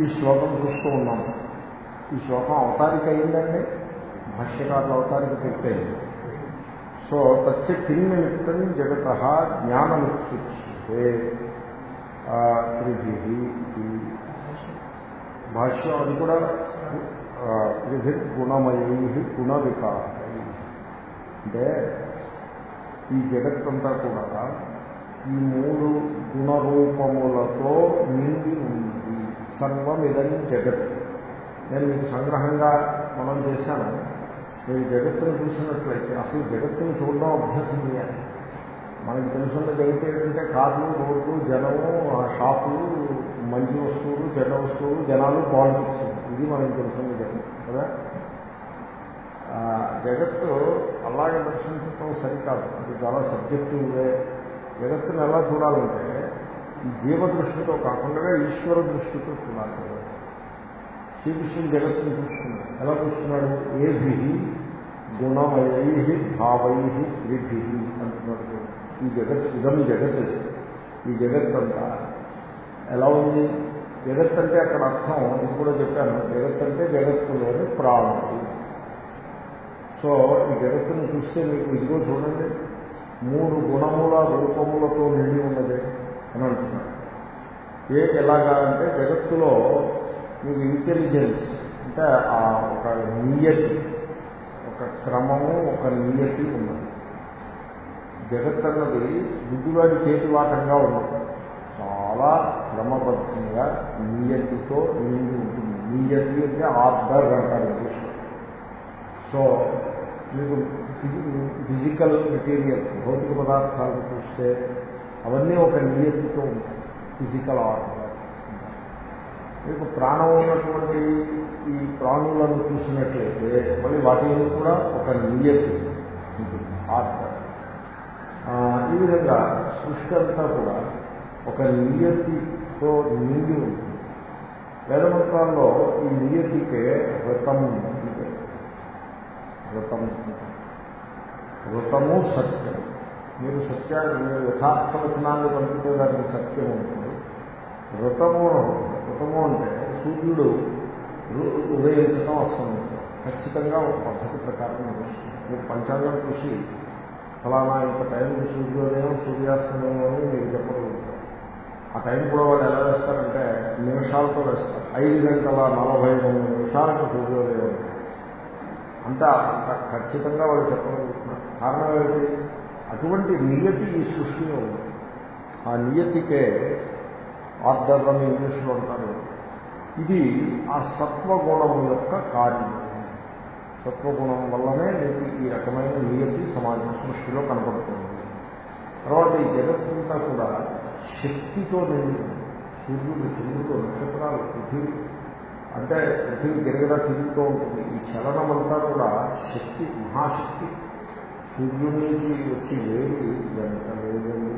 ఈ శ్లోకం చూస్తూ ఉన్నాము ఈ శ్లోకం అవతారిక అయిందండి భాష్యకారులు అవతారిక పెట్టేది. సో తచ్చ కిం నిమిత్తం జగత జ్ఞానముచ్చుతే త్రిభి భాష్యం అది కూడా త్రిభి గుణమయై గుణ వికారై అంటే ఈ జగత్తంతా కూడా ఈ మూడు గుణరూపములతో నిండి ఉంది. సర్వమిదం జగత్ నేను మీకు సంగ్రహంగా మనం చేశాను. మీరు జగత్తును చూసినట్లయితే అసలు జగత్తును చూడడం అభ్యాసం చేయాలి మనకి తెలుసున్న జగత్తు ఏంటంటే కార్లు రోడ్లు జనము ఆ షాపులు మంచి వస్తువులు చెడ్డ వస్తువులు జనాలు పాలిటిక్స్. ఇది మనకి తెలుసున్న జగత్తు కదా? జగత్తు అలాగే దర్శించడం సరికాదు. అది చాలా సబ్జెక్టివ్గా జగత్తును ఎలా చూడాలంటే ఈ జీవ దృష్టితో కాకుండా ఈశ్వర దృష్టితో చూడాలి. శ్రీకృష్ణుడు జగత్తుని చూస్తున్నాడు. ఎలా చూస్తున్నాడు? ఏభి గుణమయై భావై త్రిభి అంటున్నాడు ఈ జగత్ ఇదం జగత్. ఈ జగత్ అంతా ఎలా ఉంది? జగత్ అంటే అక్కడ అర్థం ఇది కూడా చెప్పాను. జగత్ అంటే జగత్తులోని ప్రాణులు సో ఈ జగత్తును చూస్తే మీకు ఇదిగో చూడండి. మూడు గుణముల రూపములతో నిండి ఉన్నది. అని అంటున్నాడు ఏ ఎలాగా అంటే జగత్తులో మీకు ఇంటెలిజెన్స్ అంటే ఆ ఒక నియతి ఒక క్రమము ఒక నియతి ఉన్నది. జగత్ అన్నది బుద్ధివాడి చేతివాటంగా ఉన్నది. చాలా క్రమబద్ధంగా నియతితో నిండి ఉంటుంది. నియతి అంటే ఆర్డర్ అంటారు ఇంగ్లీష్లో. సో మీకు ఫిజికల్ మెటీరియల్ భౌతిక పదార్థాలను చూస్తే అవన్నీ ఒక నియతితో ఉంటాయి. ఫిజికల్ ఆర్డర్ మీకు ప్రాణం ఉన్నటువంటి ఈ ప్రాణులను చూసినట్లయితే మళ్ళీ వాటి మీద కూడా ఒక నియతి ఉంటుంది. ఆర్డర్ ఈ విధంగా సృష్టి అంతా కూడా ఒక నియతితో నిండి ఉంటుంది. వేదమంత్రాల్లో ఈ నియతికే వ్రతం వ్రతం. వ్రతము సత్యం. మీరు సత్యాన్ని మీరు యథార్థ వచనాన్ని పంపితే దానికి సత్యం ఉంటుంది. వ్రతము వ్రతము అంటే సూర్యుడు ఉదయించడం అస్తమించడం ఖచ్చితంగా ఒక పద్ధతి ప్రకారం నడుస్తుంది మీరు పంచాంగం చూసి ఫలానా ఇంత టైంకి సూర్యోదయం సూర్యాస్తమయం అని మీరు చెప్పగలుగుతారు. ఆ టైం కూడా వాళ్ళు ఎలా వేస్తారంటే నిమిషాలతో వేస్తారు. ఐదు గంటల నలభై మూడు నిమిషాలకు సూర్యోదయం. అంటే అంతా అంత ఖచ్చితంగా వాళ్ళు చెప్పగలుగుతున్నారు. కారణం ఏమిటి? అటువంటి నియతి ఈ సృష్టిలో ఉంది. ఆ నియతికే ఆర్డర్ అని ఇంగ్లీష్లో అంటారు. ఇది ఆ సత్వగుణం యొక్క కార్యం. సత్వగుణం వల్లనే నేను ఈ రకమైన నియతి సమాజం సృష్టిలో కనపడుతుంది. తర్వాత ఈ జగత్తంతా కూడా శక్తితో నిండి సూర్యుడు చంద్రుడు నక్షత్రాలు పృథివీ అంటే పృథివీ గిరగిరా తిరుగుతూ ఉంటుంది. ఈ చలనం అంతా కూడా శక్తి మహాశక్తి. సూర్యుడి నుంచి వచ్చి వేడి ఎంత వేడి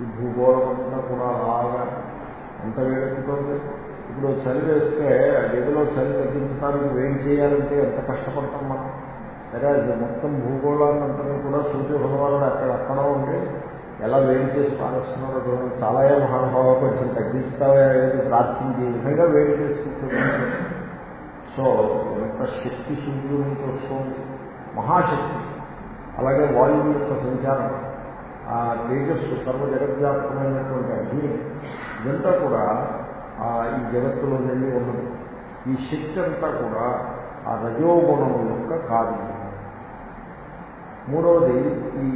ఈ భూగోళం అంతా కూడా అలాగా ఎంత వేడెక్కుతుంది. ఇప్పుడు చలి వేస్తే ఆ గదిలో చలి తగ్గించడానికి వేడి చేయాలంటే ఎంత కష్టపడతాం మనం? సరే అది మొత్తం భూగోళాన్ని అంతా కూడా సూర్య భగవానుడు అక్కడ అక్కడ ఉండి ఎలా వేడి చేసి పాలిస్తున్నారో చూడండి. చాలా ఏ మహానుభావ కొంచెం తగ్గిస్తావా ఏది ప్రార్థించి ఈ విధంగా వేడి చేసి సో ఎంత శక్తి సూర్యుడి నుంచి వస్తుంది? మహాశక్తి. అలాగే వాయువు యొక్క సంచారం ఆ తేజస్సు సర్వ జగద్వ్యాప్తమైనటువంటి అగ్ని ఇదంతా కూడా ఆ ఈ జగత్తులో నిండి ఉన్నది. ఈ శక్తి అంతా కూడా ఆ రజోగుణం యొక్క కార్యం మూడవది ఈ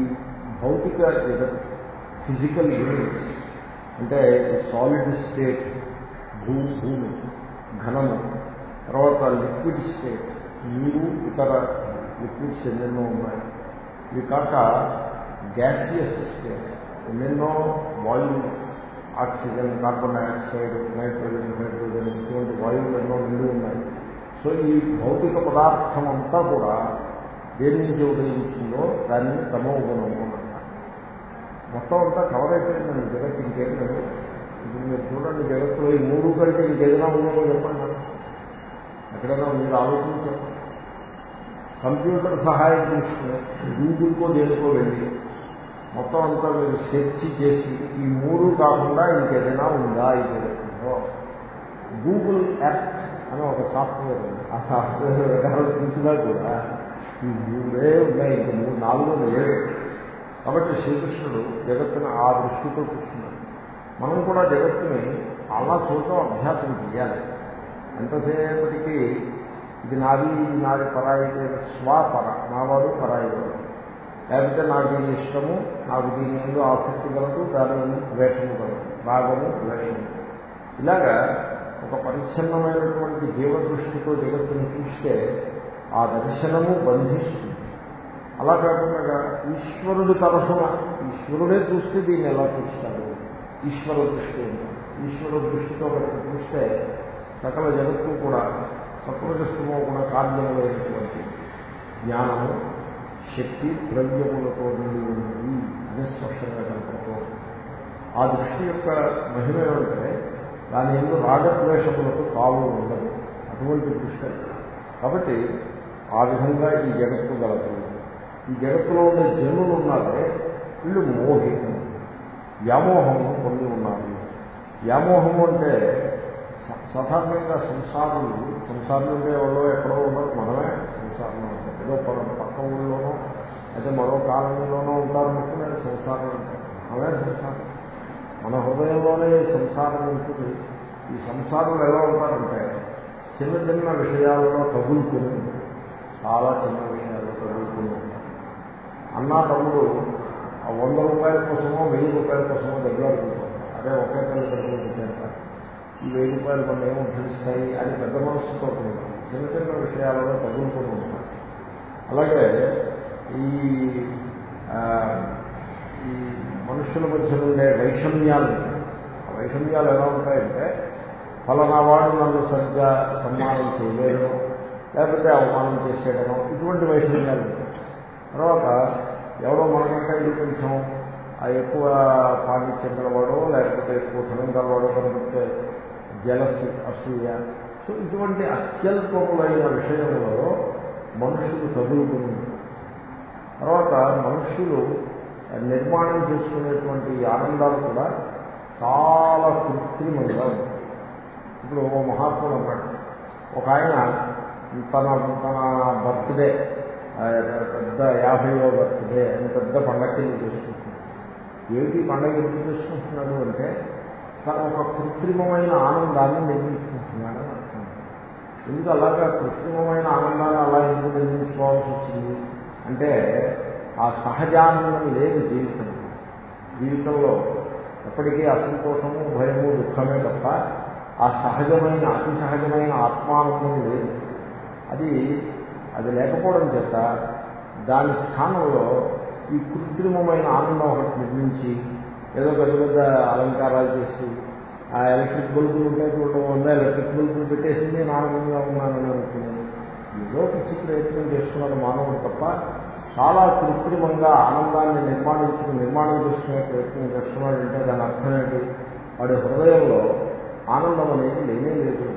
భౌతిక జగత్ ఫిజికల్ యూనిట్స్ అంటే సాలిడ్ స్టేట్ భూ భూమి ఘనము. తర్వాత లిక్విడ్ స్టేట్ నీరు ఇతర లిక్విడ్స్ ఎన్నెన్నో ఉన్నాయి. ఇవి కాక గ్యాసియస్ స్టేట్ ఎన్నెన్నో వాయువులు oxygen carbon dioxide nitrogen hydrogen ఇటువంటి వాయువులు ఎన్నో నిండి ఉన్నాయి. సో ఈ భౌతిక పదార్థం అంతా కూడా దేని నుంచి ఉదయించిందో దానిని తమో గుణము అంటారు మొత్తం అంతా కవర్ అయిపోయిందండి జగత్ ఇంకేం లేదు. ఇప్పుడు మీరు చూడండి జగత్తులో ఈ మూడు కంటే ఇంకేదైనా ఉందేమో చెప్పండి. ఎక్కడైనా మీరు ఆలోచించండి కంప్యూటర్ సహాయం తీసుకుని గూగుల్కో దేనికో వెళ్ళి మొత్తం అంతా మీరు సెర్చ్ చేసి ఈ మూడు కాకుండా ఇంకేదైనా ఉందా ఈ గూగుల్ యాప్ అని ఒక సాఫ్ట్వేర్ ఉంది. ఆ సాఫ్ట్వేర్ రకాలు చూసినా కూడా ఈ మూడే ఉన్నాయి. ఇంక మూడు నాలుగు లేదు కాబట్టి శ్రీకృష్ణుడు జగత్తును ఆ దృష్టితో చూస్తున్నాడు మనం కూడా జగత్తుని అలా చూడటం అభ్యాసం చేయాలి. ఎంతసేపటికి ఇది నాది ఇది నాది పరాయి స్వపర నావాడు పరాయి లేకపోతే నాకు దీని ఇష్టము నాకు దీని ఎందు ఆసక్తి కలదు దాని ఎందు ద్వేషము కలదు. రాగము ద్వేషము. ఇలాగా ఒక పరిచ్ఛిన్నమైనటువంటి జీవదృష్టితో జగత్తుని చూస్తే ఆ దర్శనము బంధిస్తుంది. అలా కాకుండా ఈశ్వరుడి తరఫున ఈశ్వరుడే చూస్తే దీన్ని ఎలా చూస్తాడు? ఈశ్వర దృష్టి. ఉంది. ఈశ్వర దృష్టితో కనుక చూస్తే సకల జగత్తు కూడా సత్వజస్తమో కూడా కార్యములైనటువంటి జ్ఞానము శక్తి ద్రవ్యములతో నుండి ఉన్నది. అని స్పష్టంగా ఆ దృష్టి యొక్క మహిమ ఏమంటే దాని ఎందు రాగద్వేషములకు తావు ఉండదు. అటువంటి దృష్టి కాబట్టి ఆ విధంగా ఈ జగత్తు గలదు. ఈ జగత్తులో ఉండే జనులు ఉన్నారే వీళ్ళు మోహితం వ్యామోహము పొంది ఉన్నారు. వ్యామోహము అంటే సాధారణంగా సంసారులు సంసారం ఉండే వాళ్ళు ఎక్కడో ఉన్నారు మనమే సంసారంలో ఉంటాం ఏదో పక్క పక్క ఊళ్ళోనో అయితే మరో కాలనీలోనో ఉంటారనుకునే సంసారం అంటే. అవే సంసారం. మన హృదయంలోనే సంసారం ఉంటుంది. ఈ సంసారం ఎలా ఉంటారంటే చిన్న చిన్న విషయాలలో తగులుకుని చాలా చిన్న విషయాల్లో తగులుకుని ఉంటారు. అన్నా తమ్ముడు ఆ వంద రూపాయల కోసమో వెయ్యి రూపాయల కోసమో దగ్గర అదే ఒకే తల్లి దగ్గర ఈ వెయ్యి రూపాయలు మన ఏమో అని పెద్ద మనసుతో ఉంటారు చిన్న చిన్న విషయాలలో తగులుకుని ఉంటాం అలాగే ఈ ఈ మనుషుల మధ్య ఉండే వైషమ్యాలు ఆ వైషమ్యాలు ఎలా ఉంటాయంటే ఫలానా వాడు నన్ను సరిగ్గా సన్మానం చేయలేను లేకపోతే అవమానం చేసేయడము ఇటువంటి వైషమ్యాలు తర్వాత ఎవరో మనకంటే ఇది కొంచెం ఆ ఎక్కువ పాండిత్యం గలవాడో లేకపోతే ఎక్కువ ధనం గలవాడో కనిపిస్తే జలసి అసూయ. సో ఇటువంటి అత్యల్పములైన విషయములలో మనుషులు చదువుకుని తర్వాత మనుషులు నిర్మాణం చేసుకునేటువంటి ఆనందాలు కూడా చాలా కృత్రిమంగా ఉంటాయి. ఇప్పుడు ఓ మహాత్ముడు అన్నాడు ఒక ఆయన తన తన బర్త్డే పెద్ద యాభైవ బర్త్డే అని పెద్ద పండగ చేసుకుంటున్నాడు. ఏమిటి పండగ ఎందుకు చేసుకుంటున్నాడు అంటే ఒక కృత్రిమమైన ఆనందాన్ని నిర్మించుకుంటున్నాడని అర్థం. ఎందుకు అలాగా? కృత్రిమమైన ఆనందాన్ని అలా ఎందుకు నిర్మించుకోవాల్సి వచ్చింది? అంటే ఆ సహజానందం లేదు జీవితం జీవితంలో ఎప్పటికీ అసంతోషము భయము దుఃఖమే తప్ప ఆ సహజమైన అతి సహజమైన ఆత్మానందం లేదు. అది అది లేకపోవడం చేత దాని స్థానంలో ఈ కృత్రిమమైన ఆనందం ఒకటి నిర్మించి ఏదో పెద్ద పెద్ద అలంకారాలు చేసి ఆ ఎలక్ట్రిక్ బల్బులు ఉంటే చూడడం వల్ల ఎలక్ట్రిక్ బల్బులు పెట్టేసి నేను ఆనందంగా ఉన్నానని అనుకున్నాను. ఏదో పిచ్చి ప్రయత్నం చేస్తున్నాడు మానవుడు తప్ప చాలా కృత్రిమంగా ఆనందాన్ని నిర్మాణించుకుని నిర్మాణం చేసుకునే ప్రయత్నం చేస్తున్నాడంటే దాని అర్థం ఏంటి? వాడి హృదయంలో ఆనందం అనేది లేనే లేదు.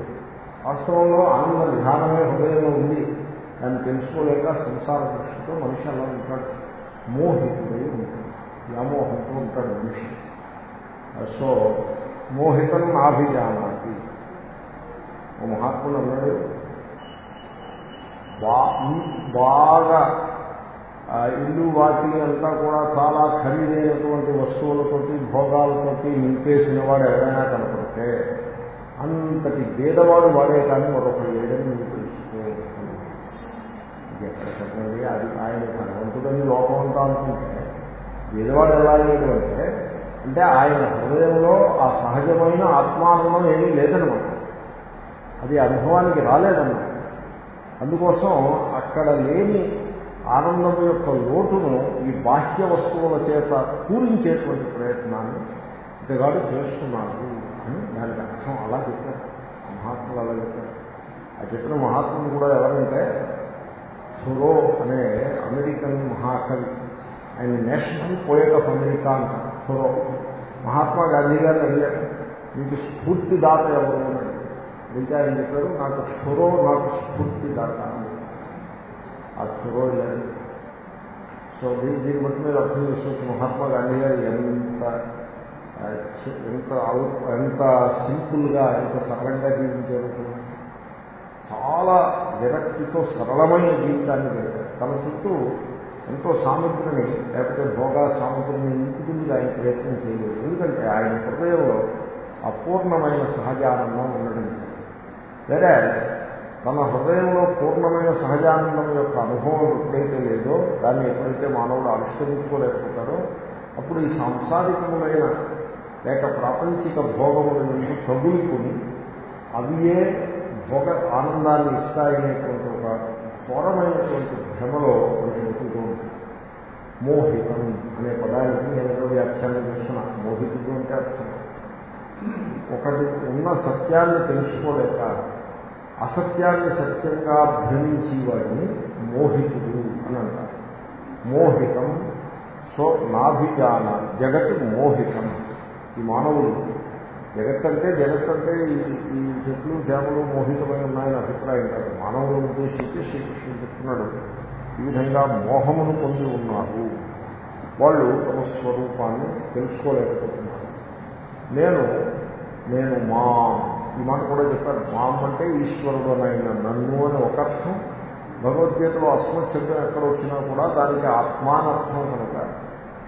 వాస్తవంలో ఆనంద విధానమే హృదయంలో ఉంది. దాన్ని తెలుసుకోలేక సంసార దృష్టితో మనిషి అలా ఉంటాడు. మోహితుడై ఉంటాడు. వ్యామోహంతో ఉంటాడు మనిషి సో మోహితం నాభిజానాతి ఓ మహాత్ముడు అన్నాడు బా- బాగా ఆ ఇల్లు వాకిలి అంతా కూడా చాలా ఖరీదైనటువంటి వస్తువులతోటి భోగాలతోటి నింపేసిన వాడు ఎవరైనా కనపడితే అంతటి భేదవాడు వాడే కానీ మరొక ఏడని మీకు తెలుసుకో ఇది ఎక్కడ చెప్పండి అది ఆయన భగవంతుడని లోకం అంతా అనుకుంటే వేదవాడు ఎలా లేదు అంటే అంటే ఆయన హృదయంలో ఆ సహజమైన ఆత్మానుభవం ఏమీ లేదనమాట అది అనుభవానికి రాలేదన్నమాట. అందుకోసం అక్కడ లేని ఆనందం యొక్క లోటును ఈ బాహ్య వస్తువుల చేత పూరించేటువంటి ప్రయత్నాన్ని ఇతగాడు చేస్తున్నాడు అని దానికి అర్థం అలా చెప్పారు. మహాత్ములు అలా చెప్పారు. ఆ చెప్పిన మహాత్ములు కూడా ఎవరంటే సురో అనే అమెరికన్ మహాకవి. ఆయన నేషనల్ పోయట్ ఆఫ్ అమెరికా అంటారు థొరో. మహాత్మా గాంధీ గారిని అడిగారు మీకు స్ఫూర్తిదాత ఎవరు? అని అడిగితే ఆయన చెప్పారు నాకు థొరో నాకు స్ఫూర్తిదాత అని ఆ థొరో లేదు సో దీని దీన్ని బట్టి మీరు అర్థం చేసుకోవచ్చు. మహాత్మా గాంధీ గారు ఎంత ఎంత ఎంత సింపుల్గా ఎంత సరళంగా జీవించారు చాలా విరక్తితో సరళమైన జీవితాన్ని గడిపారు. తన చుట్టూ ఎంతో సాముద్రిని లేకపోతే భోగా సాముద్రిని ఇంటికి ఆయన ప్రయత్నం చేయలేదు. ఎందుకంటే ఆయన హృదయంలో అపూర్ణమైన సహజానందం ఉండడం వేరే తన హృదయంలో పూర్ణమైన సహజానందం యొక్క అనుభవం ఎప్పుడైతే లేదో దాన్ని ఎప్పుడైతే మానవుడు ఆవిష్కరించుకోలేకపోతారో అప్పుడు ఈ సాంసారికములైన లేక ప్రాపంచిక భోగముల నుంచి తగులుకుని అవియే భోగ ఆనందాన్ని ఇస్తాయనేటువంటి ఒక ఘోరమైనటువంటి భ్రమలో మోహితం అనే పదానికి నేను ఏదో వ్యాఖ్యానం చేసిన మోహితుడు అంటే అర్థం. ఒకటి ఉన్న సత్యాన్ని తెలుసుకోలేక అసత్యాన్ని సత్యంగా భ్రమించి వాడిని మోహితుడు అని అంటారు. మోహితం సో నాభిజాన జగత్ మోహితం. ఈ మానవులు జగత్ అంటే జగత్ అంటే ఈ ఈ చెట్లు చేపలు మోహితమై ఉన్నాయని అభిప్రాయం కాదు. మానవులను ఉద్దేశించి శ్రీకృష్ణుడు చెప్తున్నాడు. ఈ విధంగా మోహమును పొంది ఉన్నారు. వాళ్ళు తమ స్వరూపాన్ని తెలుసుకోలేకపోతున్నారు. నేను నేను మా ఈ మాట కూడా చెప్పారు మాం అంటే ఈశ్వరుడు అయిన నన్ను అని ఒక అర్థం. భగవద్గీతలో అస్మశబ్దం ఎక్కడ వచ్చినా కూడా దానికి ఆత్మానర్థం కనుక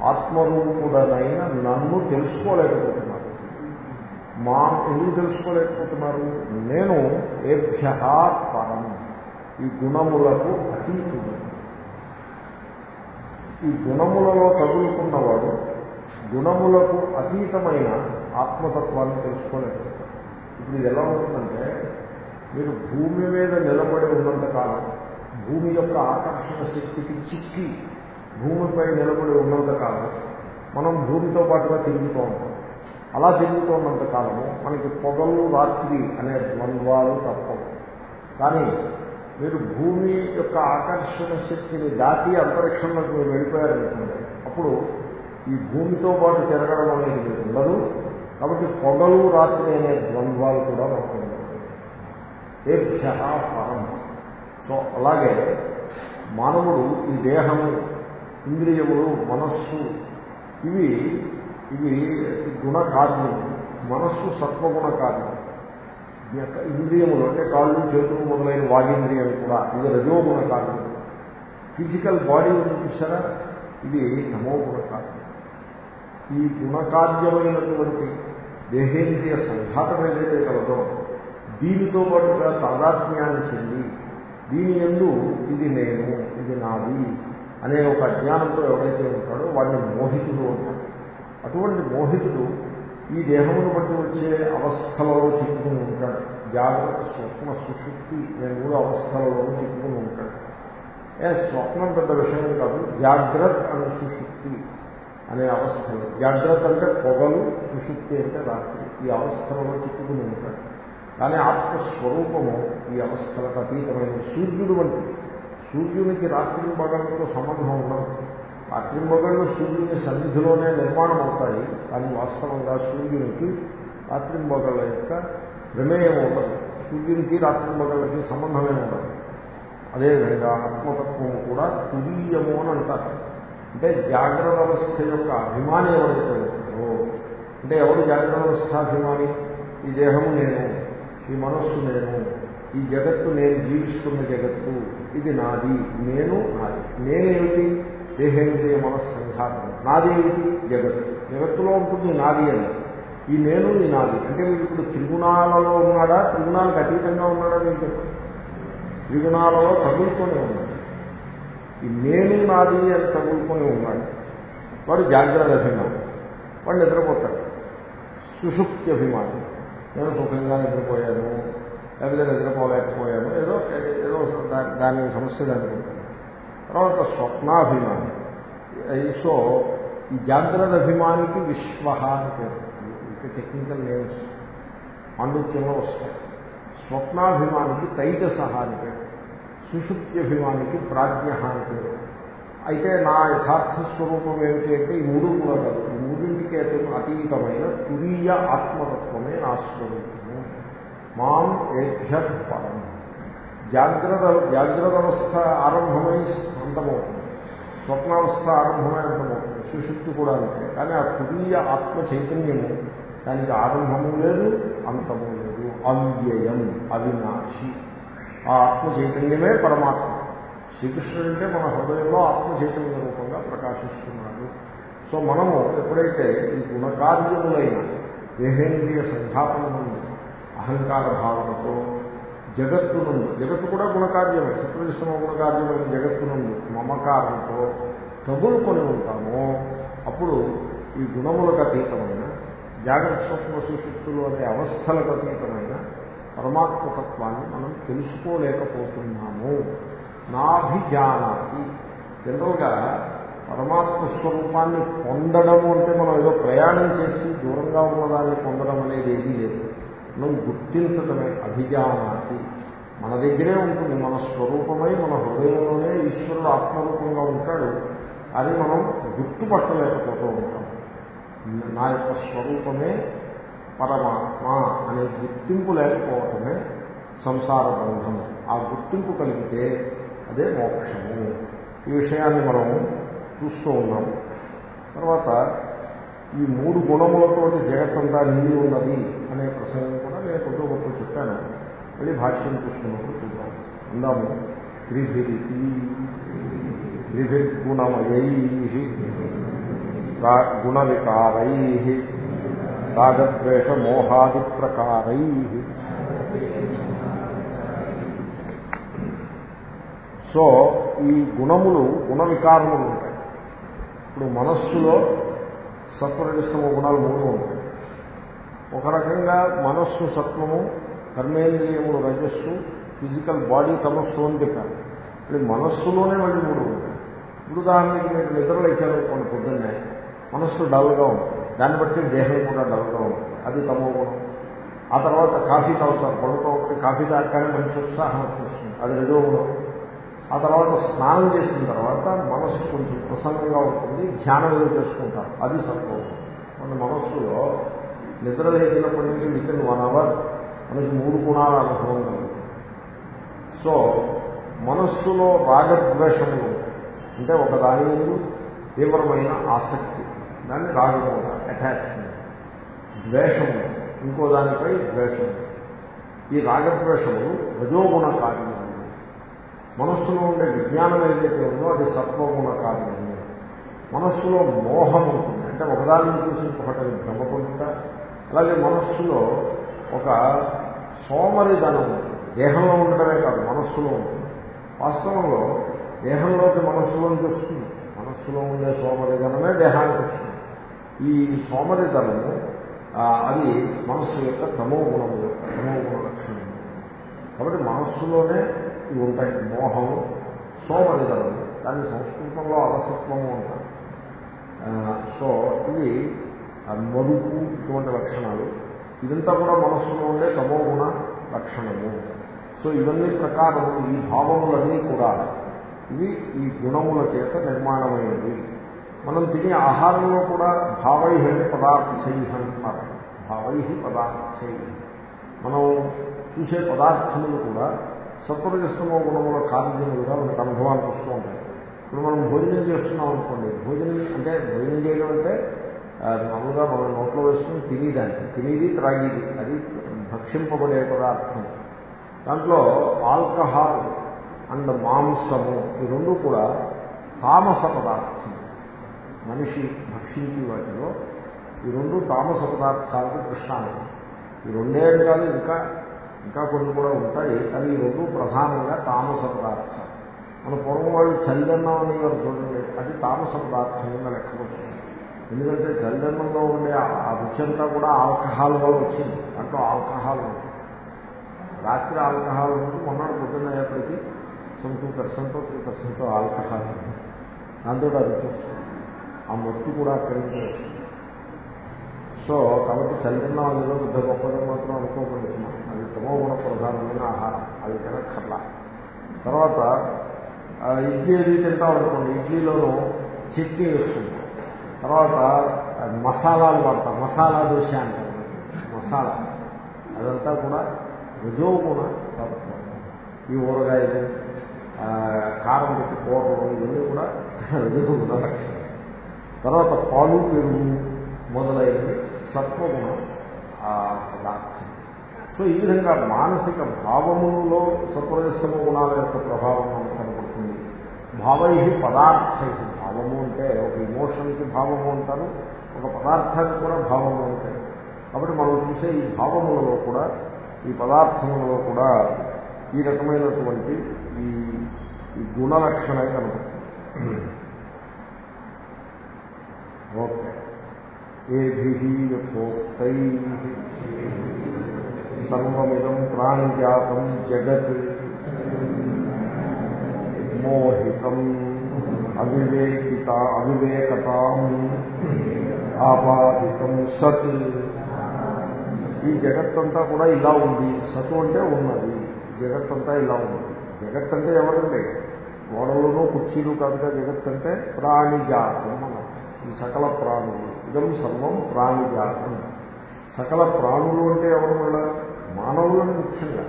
ఆత్మరూపుడనైన నన్ను తెలుసుకోలేకపోతున్నారు. మా ఎందుకు తెలుసుకోలేకపోతున్నారు? నేను ఏభ్య పరం. ఈ గుణములకు అతీతుడు ఈ గుణములలో తగులుకున్నవాడు గుణములకు అతీతమైన ఆత్మతత్వాన్ని తెలుసుకోలేకపోతాడు ఇప్పుడు ఇది ఎలా ఉంటుందంటే మీరు భూమి మీద నిలబడి ఉన్నంత కాలం భూమి యొక్క ఆకర్షణ శక్తికి చిక్కి భూమిపై నిలబడి ఉన్నంత కాలం మనం భూమితో పాటుగా తిరుగుతూ ఉంటాం. అలా తిరుగుతూ ఉన్నంత కాలము మనకి పొగలు రాత్రి అనే ద్వంద్వాలు తప్పవు. కానీ మీరు భూమి యొక్క ఆకర్షణ శక్తిని దాటి అంతరిక్షంలోకి మీరు వెళ్ళిపోయారనుకోండి అప్పుడు ఈ భూమితో పాటు తిరగడం అనేది మీరు ఉండదు. కాబట్టి పొగలు రాత్రి అనే ద్వంద్వాలు కూడా మనకు ఉండవు ఏభ్య పరం. సో అలాగే మానవుడు ఈ దేహము ఇంద్రియములు మనస్సు ఇవి ఇవి గుణకార్యము మనస్సు సత్వగుణ కార్యం యొక్క ఇంద్రియములు అంటే కాళ్ళు చేతులు మొదలైన వాగింద్రియాలు కూడా ఇది రజోగుణ కార్యం ఫిజికల్ బాడీ ఉంది చూసారా ఇది తమోగుణ కార్యం ఈ గుణకార్యమైనటువంటి దేహేంద్రియ సంఘాతం ఏదైతే కలదో దీనితో పాటుగా తాదాత్మ్యాన్ని చెంది దీని ఎందు ఇది నేను ఇది నాది అనే ఒక అజ్ఞానంతో ఎవరైతే ఉంటాడో వాడిని మోహితుడు అంటాడు అటువంటి మోహితుడు ఈ దేహమును బట్టి వచ్చే అవస్థలలో చిక్కుకుని ఉంటాడు. జాగ్రత్త స్వప్న సుశుక్తి అనే మూడు అవస్థలలో చిక్కుకుని ఉంటాడు. ఏ స్వప్నం పెద్ద విషయం కాదు జాగ్రత్త అనే సుశుక్తి అనే అవస్థలు జాగ్రత్త అంటే పొగలు సుశుక్తి అంటే రాత్రి. ఈ అవస్థలలో చిక్కుకుని ఉంటాడు. కానీ ఆత్మస్వరూపము ఈ అవస్థలకు అతీతమైన సూర్యుడు వంటి సూర్యునికి రాత్రి పగలతో సంబంధం ఉండదు. ఆ పగళ్ళు సూర్యుని సన్నిధిలోనే నిర్మాణం అవుతాయి కానీ వాస్తవంగా సూర్యునికి రాత్రి పగళ్ళ యొక్క ప్రమేయం ఉండదు. సూర్యునికి రాత్రింబగళ్ళకి సంబంధమే ఉండదు. అదేవిధంగా ఆత్మతత్వం కూడా తురీయము అని అంటారు. అంటే జాగ్రత్త అవస్థ యొక్క అభిమాని ఎవరైతే ఉంటారో అంటే ఎవరు జాగ్రత్త అవస్థాభిమాని ఈ దేహము నేను ఈ మనస్సు నేను ఈ జగత్తు నేను జీవిస్తున్న జగత్తు ఇది నాది నేను నాది. నేనేమిటి? దేహేంద్రియ మనస్సంఘాతం నాది ఏమిటి? జగత్తు. జగత్తులో ఉంటుంది నాది అని. ఈ నేను ఈ నాది. అంటే మీరు ఇప్పుడు త్రిగుణాలలో ఉన్నాడా? త్రిగుణాలకు అతీతంగా ఉన్నాడా నేను చెప్పండి త్రిగుణాలలో తగులుకొని ఉన్నాడు. ఈ నేను నాది అని తగులుకొని ఉన్నాడు. వాడు జాగ్రత్త అభిమానం వాడు నిద్రపోతాడు. సుషుప్తి అభిమానం నేను సుఖంగా నిద్రపోయాను. లేకపోతే నిద్రపోలేకపోయాను. ఏదో ఏదో దా- దాని సమస్య అనుకుంటాను తర్వాత స్వప్నాభిమానం. సో ఈ జాగ్రత్త అభిమానికి విశ్వ అని పేరు. ఇంకా టెక్నికల్ నేమ్స్ పాండిత్యంలో వస్తాయి. స్వప్నాభిమానికి తైజసహ అని పేరు. సుషుప్త్యభిమానికి ప్రాజ్ఞ అని పేరు. అయితే నా యథార్థ స్వరూపం ఏమిటి అంటే ఈ మూడు కూడా కాదు. ఈ మూడింటికి అతీతమైన తురీయ ఆత్మతత్వమే నా స్వరూపము. మాం ఏభ్య పరం. జాగ్రత్త జాగ్రత్త అవస్థ ఆరంభమై అంతమవుతుంది స్వప్నావస్థ ఆరంభమై సుశుక్తి కూడా అంతే. కానీ ఆ తురీయ ఆత్మ చైతన్యము దానికి ఆరంభము లేదు అంతము లేదు. అవ్యయం అవినాశి. ఆ ఆత్మ చైతన్యమే పరమాత్మ. శ్రీకృష్ణుడు అంటే మన హృదయంలో ఆత్మ చైతన్య రూపంగా ప్రకాశిస్తున్నాడు. సో మనము ఎప్పుడైతే ఈ గుణకార్యములైన దేహేంద్రియ సంఘాపన అహంకార భావనతో జగత్తు నుండి జగత్తు కూడా గుణకార్యమే. సత్వదృష్టమ గుణకార్యమైన జగత్తు నుండి మమకారంతో తగులుకొని ఉంటామో. అప్పుడు ఈ గుణములకు అతీతమైన జాగ్రత్త స్వప్న సుశక్తులు అనే అవస్థలకు అతీతమైన పరమాత్మతత్వాన్ని మనం తెలుసుకోలేకపోతున్నాము. నాభిజానాతి. జనరల్గా పరమాత్మ స్వరూపాన్ని పొందడము అంటే మనం ఏదో ప్రయాణం చేసి దూరంగా ఉన్నదాన్ని పొందడం అనేది ఏదీ లేదు. మనం గుర్తించటమే అభిజానాతి. మన దగ్గరే ఉంటుంది మన స్వరూపమై మన హృదయంలోనే ఈశ్వరుడు ఆత్మరూపంగా ఉంటాడు. అది మనం గుర్తుపట్టలేకపోతూ ఉంటాం. నా యొక్క స్వరూపమే పరమాత్మ అనే గుర్తింపు లేకపోవటమే సంసార బంధం. ఆ గుర్తింపు కలిగితే అదే మోక్షము. ఈ విషయాన్ని మనం చూస్తూ ఉన్నాము తర్వాత ఈ మూడు గుణములతోటి జగత్తంతా నిండి ఉన్నది అనే ప్రసంగం కూడా నేను కొద్ది గొప్ప చెప్పాను. మళ్ళీ భాష్యం చూస్తున్నప్పుడు చూద్దాం అందాము. త్రిభిరితి త్రిభిర్గుణమయై గుణ వికారై రాగద్వేష మోహాది ప్రకారై సో ఈ గుణములు గుణ వికారములు ఉంటాయి. ఇప్పుడు మనస్సులో సత్వరజస్తమ గుణాలు మూడు ఉంటాయి. ఒక రకంగా మనస్సు సత్వము కర్మేంద్రియములు రజస్సు ఫిజికల్ బాడీ తమస్సు అని చెప్పారు. ఇప్పుడు మనస్సులోనే మళ్ళీ మూడు ఉంటాయి. ఇప్పుడు దానికి మీరు నిద్రలు ఇచ్చారనుకోండి పొద్దున్నే మనస్సు డల్గా ఉంటుంది. దాన్ని బట్టి దేహం కూడా డల్గా ఉంటుంది. అది తమో గుణం. ఆ తర్వాత కాఫీ తాగుతారు. పడుకోకపోతే కాఫీ తాగగానే మంచి ఉత్సాహం వచ్చేస్తుంది. అది రజో గుణం. ఆ తర్వాత స్నానం చేసిన తర్వాత మనస్సు కొంచెం ప్రసన్నంగా ఉంటుంది. ధ్యానం ఏదో చేసుకుంటారు. అది సత్వం మన మనస్సులో నిద్ర లేచినప్పటి నుంచి విత్ ఇన్ వన్ అవర్ మనకి మూడు గుణాల అనుభవం కలుగుతుంది. సో మనస్సులో రాగద్వేషములు అంటే ఒక దాని ముందు తీవ్రమైన ఆసక్తి దాన్ని రాగము అటాచ్మెంట్ ద్వేషము ఇంకో దానిపై ద్వేషము ఈ రాగద్వేషములు రజోగుణ కార్యములు మనస్సులో ఉండే విజ్ఞానం ఏదైతే ఉందో అది సత్వగుణ కార్యము మనస్సులో మోహం ఉంటుంది. అంటే ఒకదానిని చూసి ఇంకొకటి భ్రమకుండా అలాగే మనస్సులో ఒక సోమరిధనం దేహంలో ఉండటమే కాదు మనస్సులో ఉంటుంది. వాస్తవంలో దేహంలోకి మనస్సులోకి వస్తుంది. మనస్సులో ఉండే సోమరిధనమే దేహానికి వస్తుంది. ఈ సోమరిధనము అది మనస్సు యొక్క తమో గుణము యొక్క తమో గుణ కాబట్టి మనస్సులోనే ఇవి ఉంటాయి. మోహము సోమరిధనము దాన్ని సంస్కృతంలో అలసత్వము అంటారు. సో ఇవి మరుపు ఇటువంటి లక్షణాలు ఇదంతా కూడా మనస్సులో ఉండే తమోగుణ లక్షణము. సో ఇవన్నీ ప్రకారం ఈ భావములన్నీ కూడా ఇవి ఈ గుణముల చేత నిర్మాణమైనవి. మనం తినే ఆహారంలో కూడా భావై అంటే పదార్థై అంటున్నారు భావై పదార్థై మనం చూసే పదార్థములు కూడా సత్వరజస్తమో గుణముల కార్యములుగా మనకు అనుభవానికి వస్తూ ఉంటాయి. ఇప్పుడు మనం భోజనం చేస్తున్నాం అనుకోండి భోజనం అంటే భోజనం చేయడం అంటే మామూలుగా మనం నోట్లో వేసుకుని తినేదానికి. తినేది త్రాగేది. అది భక్షింపబడే పదార్థం దాంట్లో ఆల్కహాల్ అండ్ మాంసము ఈ రెండు కూడా తామస పదార్థం. మనిషి భక్షించి వాటిలో ఈ రెండు తామస పదార్థాలకు దృష్టాంతం ఈ రెండే కాదు ఇంకా ఇంకా కొన్ని కూడా ఉంటాయి కానీ ఈ రెండు ప్రధానంగా తామస పదార్థం మన పూర్వం వాళ్ళు చలిదన్నం అనేవారు చూడండి అది తామస పదార్థం కింద లెక్కవచ్చు ఎందుకంటే చలిదన్నంలో ఉండే ఆ- రుచి అంతా కూడా ఆల్కహాల్ వల్ల వచ్చింది. దాంట్లో ఆల్కహాల్ ఉంది. రాత్రి ఆల్కహాల్ ఉంటుంది మొన్నటి పొద్దున్న అయ్యేప్పటికీ some two percent three percent alcohol ఉంది. దాంతో రుచి వస్తుంది. ఆ మొత్తి కూడా అక్కడి నుంచి వస్తుంది. సో కాబట్టి చలిదన్నం అనేదో పెద్ద గొప్పదని మాత్రం అనుకోకండి అది తమో గుణ ప్రధానమైన ఆహారం. అది తినక్కర్లా తర్వాత ఇడ్లీ అది తింటాం అనుకోండి ఇడ్లీలోనూ చట్నీ వేస్తుంది తర్వాత మసాలాలు వాడతారు మసాలా దోశ అంటారు. మసాలా. అదంతా కూడా రజోగుణ తత్వం ఈ ఊరగాయలు కారం పెట్టి కూరలు ఇవన్నీ కూడా రజోగుణ లక్షణం తర్వాత పాలు పెరుగు మొదలైనవి సత్వగుణం పదార్థం. సో ఈ విధంగా మానసిక భావములలో సత్వరస్తమ గుణాల యొక్క ప్రభావం కనపడుతుంది. భావై పదార్థై అంటే ఒక ఇమోషన్కి భావము అంటారు ఒక పదార్థానికి కూడా భావము ఉంటాయి కాబట్టి మనం చూసే ఈ భావములలో కూడా ఈ పదార్థములలో కూడా ఈ రకమైనటువంటి ఈ ఈ గుణలక్షణే కనపడుతుంది ఓకే. ఏభి సర్వమిదం ప్రాణిజాతం జగత్ మోహితం. అవివేకిత అవివేకతాం ఆపాదితం సత్. ఈ జగత్తంతా కూడా ఇలా ఉంది. సత్ అంటే ఉన్నది. జగత్తంతా ఇలా ఉంది. జగత్ అంటే ఎవరండి? గోడలను కుర్చీలు కాదుగా జగత్ అంటే ప్రాణిజాతం మనం ఈ సకల ప్రాణులు. ఇదం సర్వం ప్రాణిజాతం. సకల ప్రాణులు అంటే ఎవరు మళ్ళా? మానవులను ముఖ్యంగా.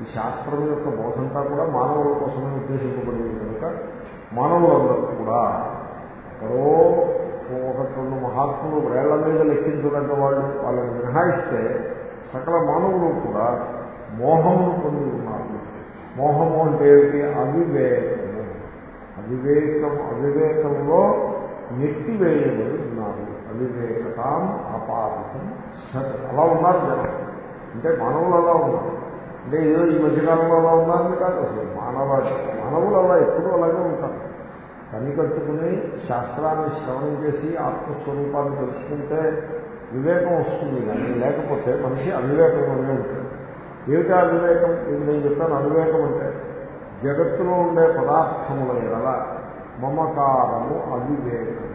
ఈ శాస్త్రం యొక్క బోధంతా కూడా మానవుల కోసమే ఉద్దేశింపబడింది కనుక మానవులందరూ కూడా ఎక్కడో ఒకటి రెండు మహాత్ములు వేళ్ళ మీద లెక్కించదగ్గ వాళ్ళు వాళ్ళని మినహాయిస్తే సకల మానవులు కూడా మోహమును పొంది ఉన్నారు. మోహము అంటే ఏమిటి? అవివేకము. అవివేకం అవివేకంలో నెట్టివేయబడి ఉన్నారు. అవివేకతాం అపార్థం సత్. అలా ఉన్నారు జనం. అంటే మానవులు అలా ఉన్నారు. అంటే ఏదో ఈ మధ్యకాలంలో అలా ఉన్నారని కాదు. అసలు మానవ మానవులు అలా ఎప్పుడూ అలాగే ఉంటారు. కనికట్టుకుని శాస్త్రాన్ని శ్రవణం చేసి ఆత్మస్వరూపాన్ని తెలుసుకుంటే వివేకం వస్తుంది కానీ లేకపోతే మనిషి అవివేకంలోనే ఉంటాడు. ఏమిటా అవివేకం? ఇది నేను చెప్పాను అవివేకం అంటే జగత్తులో ఉండే పదార్థముల ఎడల మమకారము అవివేకము.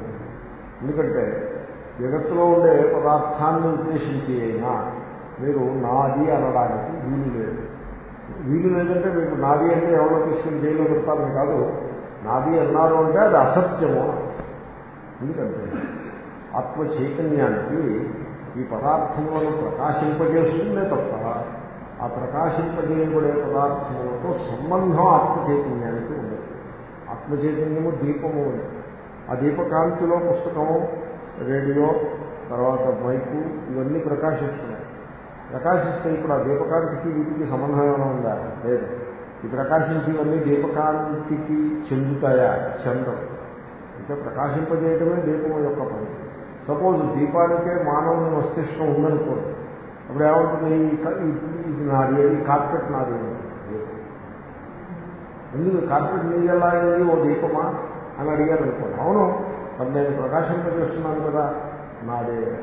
ఎందుకంటే జగత్తులో ఉండే పదార్థాన్ని ఉద్దేశించి అయినా మీరు నాది అనడానికి వీలు లేదు. వీలు లేదంటే మీకు నాది అంటే ఎవరో తీసుకుని జైల్లో పెడతారని కాదు. నాది అన్నారు అంటే అది అసత్యము ఎందుకంటే ఆత్మ చైతన్యానికి ఈ పదార్థములను ప్రకాశింపజేస్తుందే తప్ప ఆ ప్రకాశింపజేయబడే పదార్థములతో సంబంధం ఆత్మ చైతన్యానికి ఉండదు. ఆత్మ చైతన్యము దీపము ఉంది ఆ దీపకాంతిలో పుస్తకము రేడియో తర్వాత మైకు ఇవన్నీ ప్రకాశిస్తున్నాయి. ప్రకాశిస్తే ఇప్పుడు ఆ దీపకాంతికి వీటికి సంబంధం ఏమైనా ఉందా? లేదు. ఈ ప్రకాశించేవన్నీ దీపకాంతికి చెందుతాయా? చెందవు. అంటే ప్రకాశింపజేయటమే దీపం యొక్క పని. సపోజ్ దీపానికే మానవుని మస్తిష్కం ఉందనుకోండి. అప్పుడు ఏమంటుంది ఇది నాది ఈ కార్పెట్ నాది ఎందుకు? కార్పెట్ నీది ఎలా అయింది? ఓ దీపమా? అని అడిగారు అనుకోండి అవును మరి నేను ప్రకాశింపజేస్తున్నాను కదా నాదే.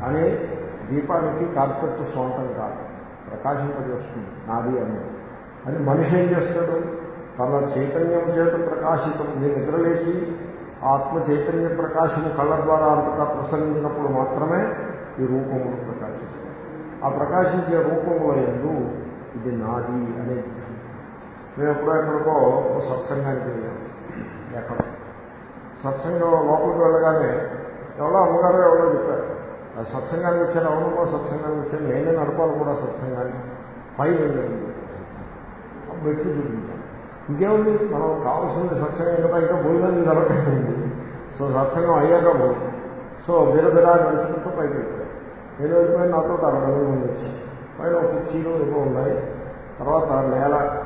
కానీ దీపానికి కార్పెట్ సొంతం కాదు. ప్రకాశింపజేస్తుంది. నాది అని. అని మనిషి ఏం చేస్తాడు? తన చైతన్యం చేత ప్రకాశితం. మీరు నిద్రలేచి ఆత్మ చైతన్య ప్రకాశము కళ్ళ ద్వారా అంతటా ప్రసరించినప్పుడు మాత్రమే ఈ రూపములు ప్రకాశిస్తాయి ఆ ప్రకాశించే రూపముల ఎందు ఇది నాది అనేది మేము ఎప్పుడో ఎక్కడికో సత్సంగానికి వెళ్ళాం. ఎక్కడ. సత్సంగం లోపలికి వెళ్ళగానే ఎవరో అమ్మగారు ఎవరో చెప్పారు. సత్సంగానికి వచ్చారు అవునమ్మా సత్సంగానికి వచ్చారు నేనే నడపాలి కూడా సత్సంగాన్ని. పై వెళ్ళండి చూపించాను ఇంకేముంది? మనం కావాల్సింది సత్సంగం. కదా ఇంకా భోజనం జరగలేదు సో సత్సంగం అయ్యాక పోయింది సో బిరబిరా నడుచుకుంటూ పైకి వెళ్ళారు నేను వెళ్ళిపోయి నాతో అరవై మంది వచ్చాను పైన ఒక కుర్చీలు ఏవో ఉన్నాయి. తర్వాత నేల.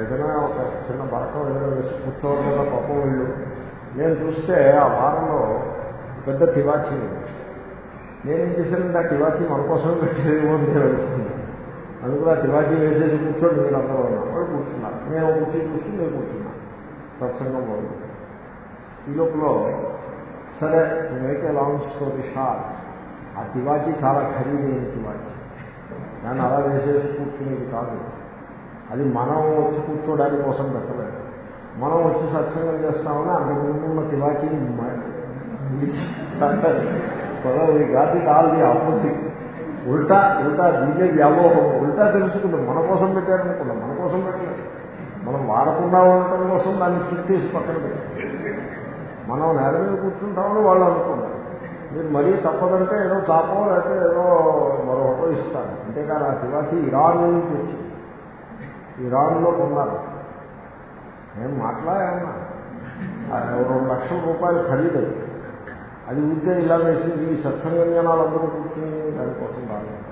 ఏదైనా ఒక చిన్న బరకం ఏదైనా వేసి కూర్చోవడం కదా పాపం వెళ్ళు నేను చూస్తే ఆ వారంలో పెద్ద తివాచీ ఉంది. నేనేం చేశానంటే ఆ తివాచీ మన కోసం పెట్టేదేమో అని నేను అనుకున్నాను. అందుకు ఆ తివాచీ వేసేసి కూర్చోండి మీరు అందరూ ఉన్నారు. వాళ్ళు కూర్చున్నారు. నేను కుర్చీ చూసి నేను కూర్చున్నాను సత్సంగం బాగుంది. ఈ లోపల సరే make a long story short ఆ తివాచీ చాలా ఖరీదైన తివాచీ. దాన్ని అలా వేసేసి కూర్చునేది కాదు. అది మనం వచ్చి కూర్చోడానికి కోసం పెట్టలేదు. మనం వచ్చి సత్సంగం చేస్తామని అంతకుముందు ఉన్న తివాచీని పదవి గాది కాల్ది ఆపోజిట్. ఉల్టా ఉల్టా దీనే వ్యామోహం. ఉల్టా తెలుసుకుందాం మన కోసం పెట్టారనుకున్నాం. మన కోసం పెట్టలేదు. మనం వాడకుండా ఉండటం కోసం దాన్ని చుట్టేసి పక్కన పెట్టాం మనం నేల మీద కూర్చుంటామని వాళ్ళు అనుకున్నారు. మీరు మరీ తప్పదంటే ఏదో చాపో లేకపోతే ఏదో మరొకటో ఇస్తారు అంతేకాదు ఆ తివాసి ఇరాన్ నుంచి వచ్చింది ఇరాన్లో కొన్నారు. నేను మాట్లాడేమన్నా ఆ రెండు లక్షల రూపాయలు ఖరీదు అది ఉంటే ఇలా వేసి ఈ సత్సంగజ్ఞానాలు అందరూ కూర్చుని దానికోసం రాలేదు.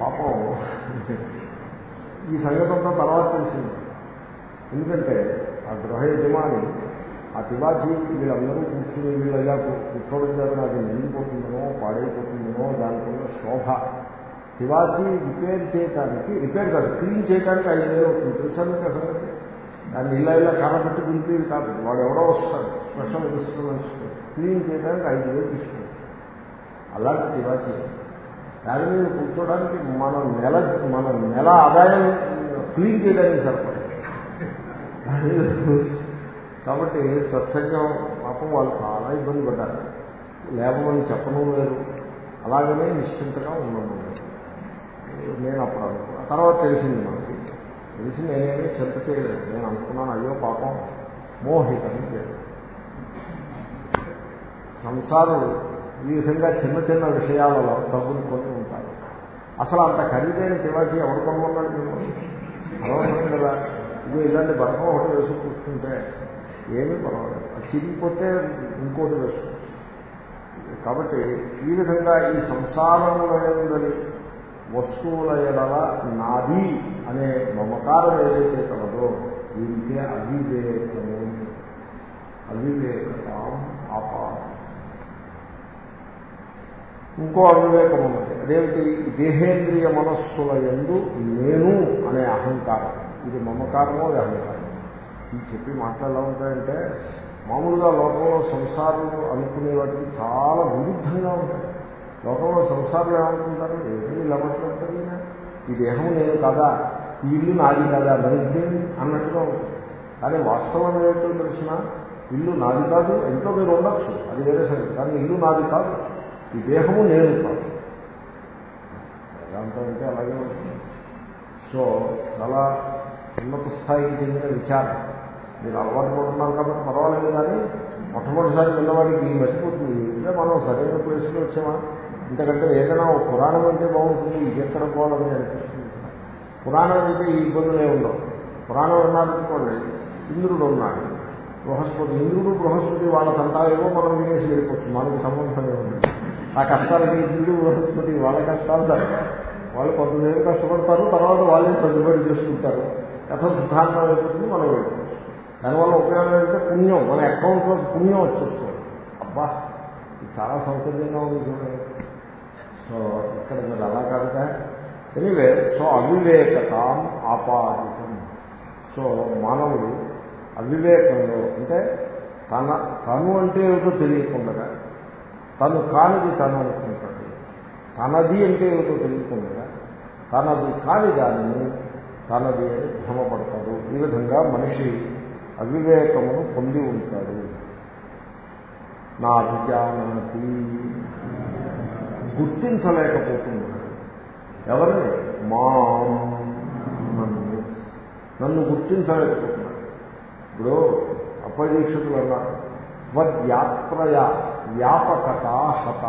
పాపం ఈ సంగతి అంతా తర్వాత తెలిసింది. ఎందుకంటే ఆ గృహ యజమాని ఆ తివాచి వీళ్ళందరూ కూర్చుని వీళ్ళు ఇలా కూర్చోవడం చేత అది నిండిపోతుందనో పాడైపోతుందనో దానికున్న శోభ. తివాచి రిపేర్ చేయడానికి రిపేర్ కాదు క్లీన్ చేయడానికి ఐదు వేలు అవుతుంది తెలుసాను కదా దాన్ని ఇలా ఇలా కర్రబెట్టి పిలిపి కాదు. వాడు ఎవరో వస్తాడు. స్పెషల్ ఇన్స్ట్రుమెంట్స్ క్లీన్ చేయడానికి ఐదు వేలు తీసుకుంటాడు అలాంటి తివాచి దాని మీద కూర్చోడానికి మన నెల మన నెల ఆదాయం క్లీన్ చేయడానికి సరిపడదు. కాబట్టి సత్సంగం పాపం వాళ్ళు చాలా ఇబ్బంది పడ్డారు. లేపమని చెప్పను లేదు అలాగనే నిశ్చింతగా ఉండను నేను అప్పుడు అనుకున్నాను తర్వాత తెలిసింది మనకి తెలిసి నేనేమీ చింత చేయలేదు. నేను అనుకున్నాను అయ్యో పాపం మోహితం చేయలేదు. సంసారులు ఈ విధంగా చిన్న చిన్న విషయాలలో డబ్బులు కొని ఉంటారు అసలు అంత ఖరీదైన తివాచి ఎవరు కొనుక్కున్నాడు మేము అనవసరం కదా? ఇది ఇలాంటి బర్ఫం ఒకటి వేసి కూర్చుంటే ఏమీ పర్వాలేదు. అది చిరిగిపోతే ఇంకోటి వేసుకోవచ్చు కాబట్టి ఈ విధంగా ఈ సంసారములైనదని వస్తువుల ఎడల నాది అనే మమకారం ఏదైతే కలదో దీనికే అవివేకము. అవివేకతాం ఆపాదం ఇంకో అవివేకం ఉన్నది. అదేమిటి? దేహేంద్రియ మనస్సుల ఎందు నేను అనే అహంకారం. ఇది మమకారమో అది అహంకారం. ఇది చెప్పి మాట్లాడలా ఉంటాయంటే మామూలుగా లోకంలో సంసారాలు అనుకునే వాటికి చాలా విరుద్ధంగా ఉంటాయి. లోకంలో సంసారాలు ఏమనుకుంటారు? ఏమీ ఇలా మాట్లాడతారు ఈ దేహం నేను కదా ఈ ఇల్లు నాది కదా మరింకేమి అన్నట్టుగా ఉంటుంది. కానీ వాస్తవం ఏమిటో తెలిసిన ఇల్లు నాది కాదు ఎంతో మీరు ఉండొచ్చు. అది వేరే సరే. కానీ ఇల్లు నాది కాదు. ఈ దేహము నేను కాదు. వేదాంతం అంటే అలాగే ఉంటుంది. సో చాలా ఉన్నత స్థాయికి చెందిన విచారం. మీరు అలవాటు పడుతున్నారు కాబట్టి పర్వాలేదు కానీ మొట్టమొదటిసారి పిల్లవాడికి మర్చిపోతుంది. ఇదే మనం సరైన ప్లేస్లో వచ్చామా? ఇంతకంటే ఏదైనా ఒక పురాణం అంటే బాగుంటుంది. ఇది ఎక్కడ పోవాలని అనిపిస్తుంది. పురాణం అంటే ఈ ఇబ్బందులే ఉండవు. పురాణం ఉన్నారనుకోండి ఇంద్రుడు ఉన్నాడు. బృహస్పతి ఇంద్రుడు బృహస్పతి వాళ్ళ తంటాలేమో మనం వినేసి వెళ్ళిపోవచ్చు. మనకు సంబంధమే ఉంది ఆ కష్టాలకి ఇంద్రుడు బృహస్పతి వాళ్ళ కష్టాలు వాళ్ళు కొంతసేపు కష్టపడతారు తర్వాత వాళ్ళే సర్దుబాటు చేసుకుంటారు కథ సిద్ధాంతం అయిపోతుంది మనం వెళ్ళిపోవచ్చు దానివల్ల ఉపయోగం ఏంటంటే పుణ్యం మన అకౌంట్లో పుణ్యం వచ్చేస్తుంది. అబ్బా ఇది చాలా సౌకర్యంగా ఉంది చూడండి. సో ఇక్కడ మీరు అలా కాదుగా ఎనివే సో అవివేకతాం ఆపాదితం. సో మానవుడు అవివేకంలో అంటే తన తను అంటే ఏమిటో తెలియకుండా తను కానిది తను అనుకుంటాడు తనది అంటే ఏమిటో తెలుసుకుందా తనది కాని దానిని తనది అని భ్రమపడతాడు. ఈ విధంగా మనిషి అవివేకమును పొంది ఉంటాడు. నా అభిజానతి గుర్తించలేకపోతున్నాడు ఎవరిని? మా నన్ను. నన్ను గుర్తించలేకపోతున్నాడు ఇప్పుడు అపదీక్షకులు అన్నారు వద్యాత్రయ వ్యాపకత హత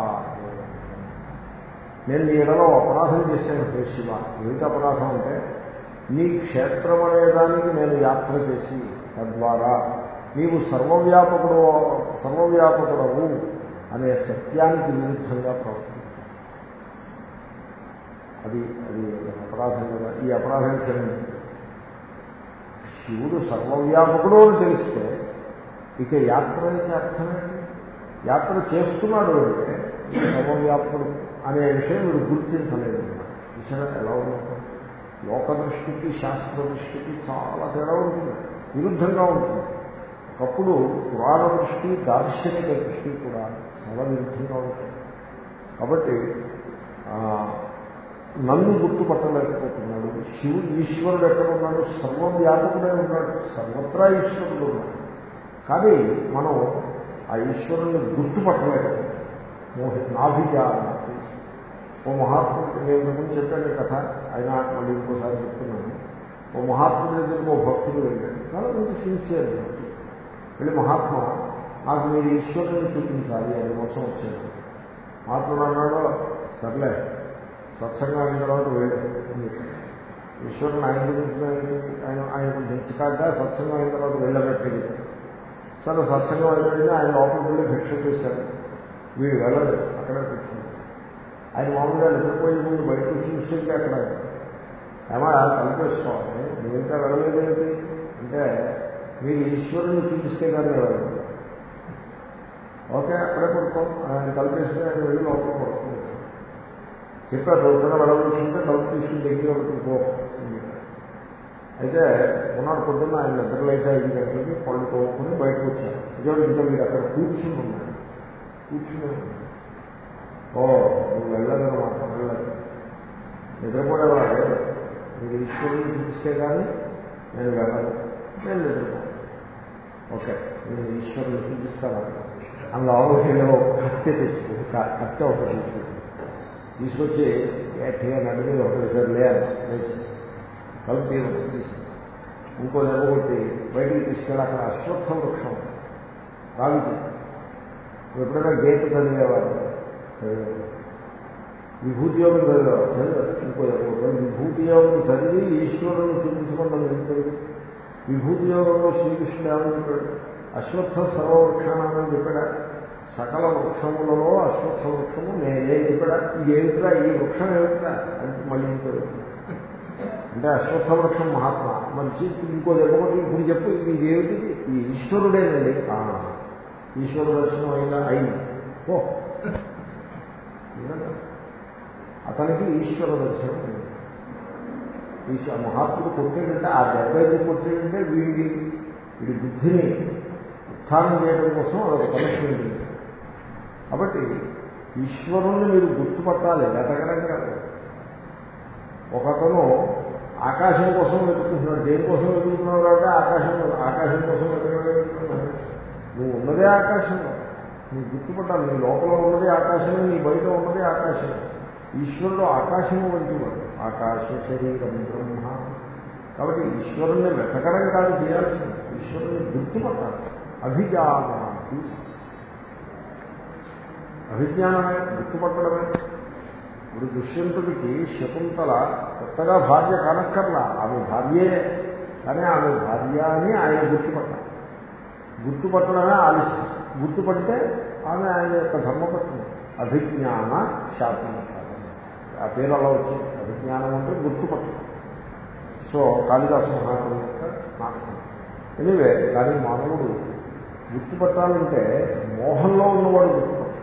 నేను నీ ఎడలో అపరాధం చేశాను హే శివ. ఏమిటి అపరాధం అంటే నీ క్షేత్రం అనేదానికి నేను యాత్ర చేసి తద్వారా నీవు సర్వవ్యాపకుడు సర్వవ్యాపకుడవు అనే సత్యానికి విరుద్ధంగా ప్రవర్తించాను అది అది అపరాధం కదా. ఈ అపరాధం చేయండి శివుడు సర్వవ్యాపకుడు అని తెలిస్తే ఇక యాత్ర అయితే అర్థమేంటి యాత్ర చేస్తున్నాడు అంటే సమవ్యాప్తుడు అనే విషయం వీడు గుర్తించలేదు. విషయం ఎలా ఉంటుంది లోక దృష్టికి శాస్త్ర దృష్టికి చాలా తేడా ఉంటుంది. విరుద్ధంగా ఉంటుంది. ఒకప్పుడు పురాణ దృష్టి దార్శనిక దృష్టి కూడా చాలా విరుద్ధంగా ఉంటుంది. కాబట్టి నన్ను గుర్తుపట్టలేకపోతున్నాడు. శివుడు ఈశ్వరుడు ఎక్కడ ఉన్నాడు? సర్వవ్యాపకుడే ఉన్నాడు. సర్వత్రా ఈశ్వరుడు ఉన్నాడు. కానీ మనం ఆ ఈశ్వరుని గుర్తుపట్టలేకపోతున్నాం మోహి నాభిజానతి ఓ మహాత్ముడు నేను ముందు చెప్పాను కథ అయినా మళ్ళీ ఇంకోసారి చెప్తున్నాను ఓ మహాత్ముడి దగ్గరికి ఓ భక్తుడు వెళ్ళాడు చాలా మంచి సిన్సియర్ భక్తి వెళ్ళి మహాత్మా నాకు మీరు ఈశ్వరుని చూపించాలి అని కోసం వచ్చాను మహాత్ముడు అన్నాడు సర్లే సత్సంగం అయిన తర్వాత వెళ్ళాడు ఈశ్వరుని ఆయన గురించి ఆయన ఆయన కొంచెం చికాగ్గా సత్సంగం అయిన తర్వాత వెళ్ళబెట్టేది సరే సత్సంగం అయిపోయింది ఆయన లోపలికి వెళ్ళి భిక్ష చేశారు వీడు వెళ్ళలేదు అక్కడే కూర్చుంది ఆయన మామూలుగా నిద్రపోయే ముందు బయట చూసేది అక్కడ ఏమో కనిపిస్తామని నువ్వు ఇంకా వెళ్ళలేదేంటి అంటే మీరు ఈశ్వరుని చూపిస్తే కానీ వెళ్ళలేదు. ఓకే అక్కడే పడుకో. ఆయన కల్పిస్తే ఆయన వెళ్ళి లోపల పడుతుంది చెప్పారు రోజున వెళ్ళవలసింటే తలుపు తీసుకుని దగ్గర ఒకటి పో. అయితే ఉన్నాడు పొద్దున్న ఆయన నిద్ర లేచి ఐదు గంటలకి పళ్ళు తోముకుని బయటకు వచ్చారు. నిజం ఇంకా మీరు అక్కడ కూర్చుని ఉన్నారు. కూర్చుని ఉన్నారు. ఓ నువ్వు వెళ్ళదన్నమాట వెళ్ళదు నిద్రపోయేవా లేదు మీరు ఈశ్వరుని చూపిస్తే కానీ నేను వెళ్ళను నేను నిద్రపోను ఓకే నేను ఈశ్వరుని చూపిస్తాను అందులో ఆలోచనలో కత్తి తెచ్చుకుంది. కత్తి ఒకటి తీసుకుంది తీసుకొచ్చి గట్టిగా నడిమి ఒకటిసారి లేదు లేచి కలుపు తీసి. ఇంకో నెలగొట్టి బయటికి తీసుకెళ్ళి అక్కడ అశ్వత్థం వృక్షం రావికి ఎప్పుడైనా గేట్ చదివేవారు విభూతి యోగం చదివేవారు చదివారు ఇంకో ఎవరు విభూతి యోగం చదివి ఈశ్వరుని చూపించకుండా నిలుపుతుంది విభూతి యోగంలో శ్రీకృష్ణుడు ఏమని చెప్పాడు? అశ్వత్థ సర్వవృక్షాన్ని చెప్పాడా? సకల వృక్షములలో అశ్వత్థ వృక్షము నేనే చెప్పాడా? ఇది ఏమిట్రా? ఈ వృక్షం ఏమిట్రా? అంటే మళ్ళీ ఇంకో అంటే అశ్వత్థ వృక్షం మహాత్మ మంచి ఇంకో ఒకటి ఇప్పుడు చెప్పు ఇది ఏమిటి ఈ ఈశ్వరుడేనండి ఆ, ఈశ్వర దర్శనం అయినా అయింది. ఓ. నిజంగా. అతనికి ఈశ్వర దర్శనం అయింది. ఈశ్వర మహాత్ముడు కొట్టాడంటే ఆ దెబ్బ ఎందుకు కొట్టాడంటే వీడి వీడి బుద్ధిని ఉత్థానం చేయడం కోసం అదొక పనిష్మెంట్ ఉంది. కాబట్టి ఈశ్వరుణ్ణి మీరు గుర్తుపట్టాలి. వెతకడం కాదు. ఒకతను ఆకాశం కోసం వెతుకుంటున్నాడు దేనికోసం వెతుకుతున్నావు కాబట్టి ఆకాశం ఆకాశం కోసం వెతుకుతున్నాడు. నువ్వు ఉన్నదే ఆకాశంలో నీ గుర్తుపట్టాలి. నీ లోపల ఉన్నదే ఆకాశమే నీ బయట ఉన్నదే ఆకాశం. ఈశ్వరుడు ఆకాశము వంటి వాడు ఆకాశ శరీరం బ్రహ్మ. కాబట్టి ఈశ్వరుణ్ణి వెతకడం కాదు చేయాల్సింది. ఈశ్వరుని గుర్తుపట్టాలి. అభిజానాతి అభిజ్ఞానమే గుర్తుపట్టడమే. ఇప్పుడు దుష్యంతుడికి శకుంతల కొత్తగా భార్య కనక్కర్లా. ఆమె భార్యే. కానీ ఆమె భార్య అని ఆయన గుర్తుపట్టాలి. గుర్తుపట్టడమే ఆలస్యం. గుర్తుపడితే ఆమె ఆయన యొక్క ధర్మపత్ని. అభిజ్ఞాన శాతం ఆ పేరు అలా వచ్చింది. అభిజ్ఞానం అంటే గుర్తుపట్టడం. సో కాళిదాస మహాకవి యొక్క నాటకం ఎనివే కానీ మానవుడు గుర్తుపట్టాలంటే మోహంలో ఉన్నవాడు గుర్తుపట్టాలి.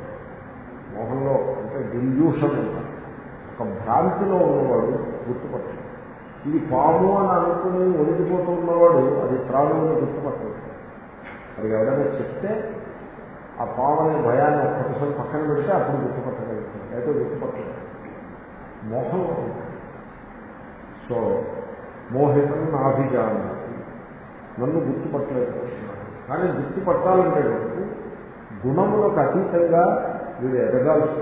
మోహంలో అంటే డిల్యూషన్ ఉంటాడు ఒక భ్రాంతిలో ఉన్నవాడు గుర్తుపట్టడు. ఇది పాము అని అనుకుని ఒలిగిపోతూ ఉన్నవాడు అది త్రాగు అని అది ఎవరైనా చెప్తే ఆ పాము అనే భయాన్ని ఒక్కసారి పక్కన పెడితే అప్పుడు గుర్తుపట్టగలుగుతుంది అయితే గుర్తుపట్టలేదు మోహంలో సో మోహితం నాభిజానం నన్ను గుర్తుపట్టలేకపోతున్నాడు కానీ గుర్తుపట్టాలంటే వరకు గుణములకు అతీతంగా వీడు ఎదగాల్సి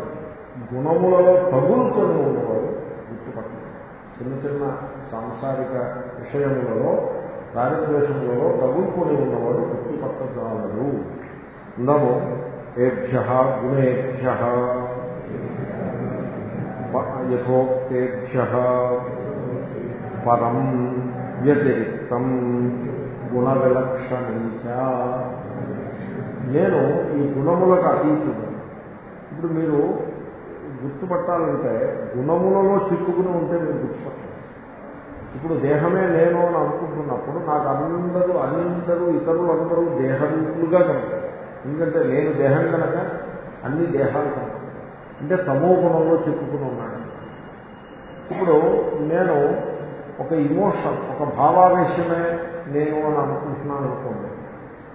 గుణములలో తగులుకొని ఉన్నవాడు గుర్తుపట్టలేదు. చిన్న చిన్న సాంసారిక విషయములలో దారిద్వేషములలో తగులుకొని ఉన్నవాడు గుర్తుపట్టగలడు నమో ఏభ్య గుణేభ్య యథోక్తేభ్య పరం వ్యతిరిక్తం గుణవిలక్షణంచ నేను ఈ గుణములకు అతీతుడు. ఇప్పుడు మీరు గుర్తుపట్టాలంటే గుణములలో చిక్కుకుని ఉంటే మీరు గుర్తుపట్టాలి ఇప్పుడు దేహమే నేను అని అనుకుంటున్నప్పుడు నాకు అందరూ అందరూ ఇతరులందరూ దేహములుగా కనపడతారు. ఎందుకంటే నేను దేహం కనుక అన్ని దేహాలు కనుక అంటే తమో గుణంలో చిక్కుకుని ఉన్నాను ఇప్పుడు నేను ఒక ఇమోషన్ ఒక భావావేశమే నేను అని అనుకుంటున్నాను అనుకోండి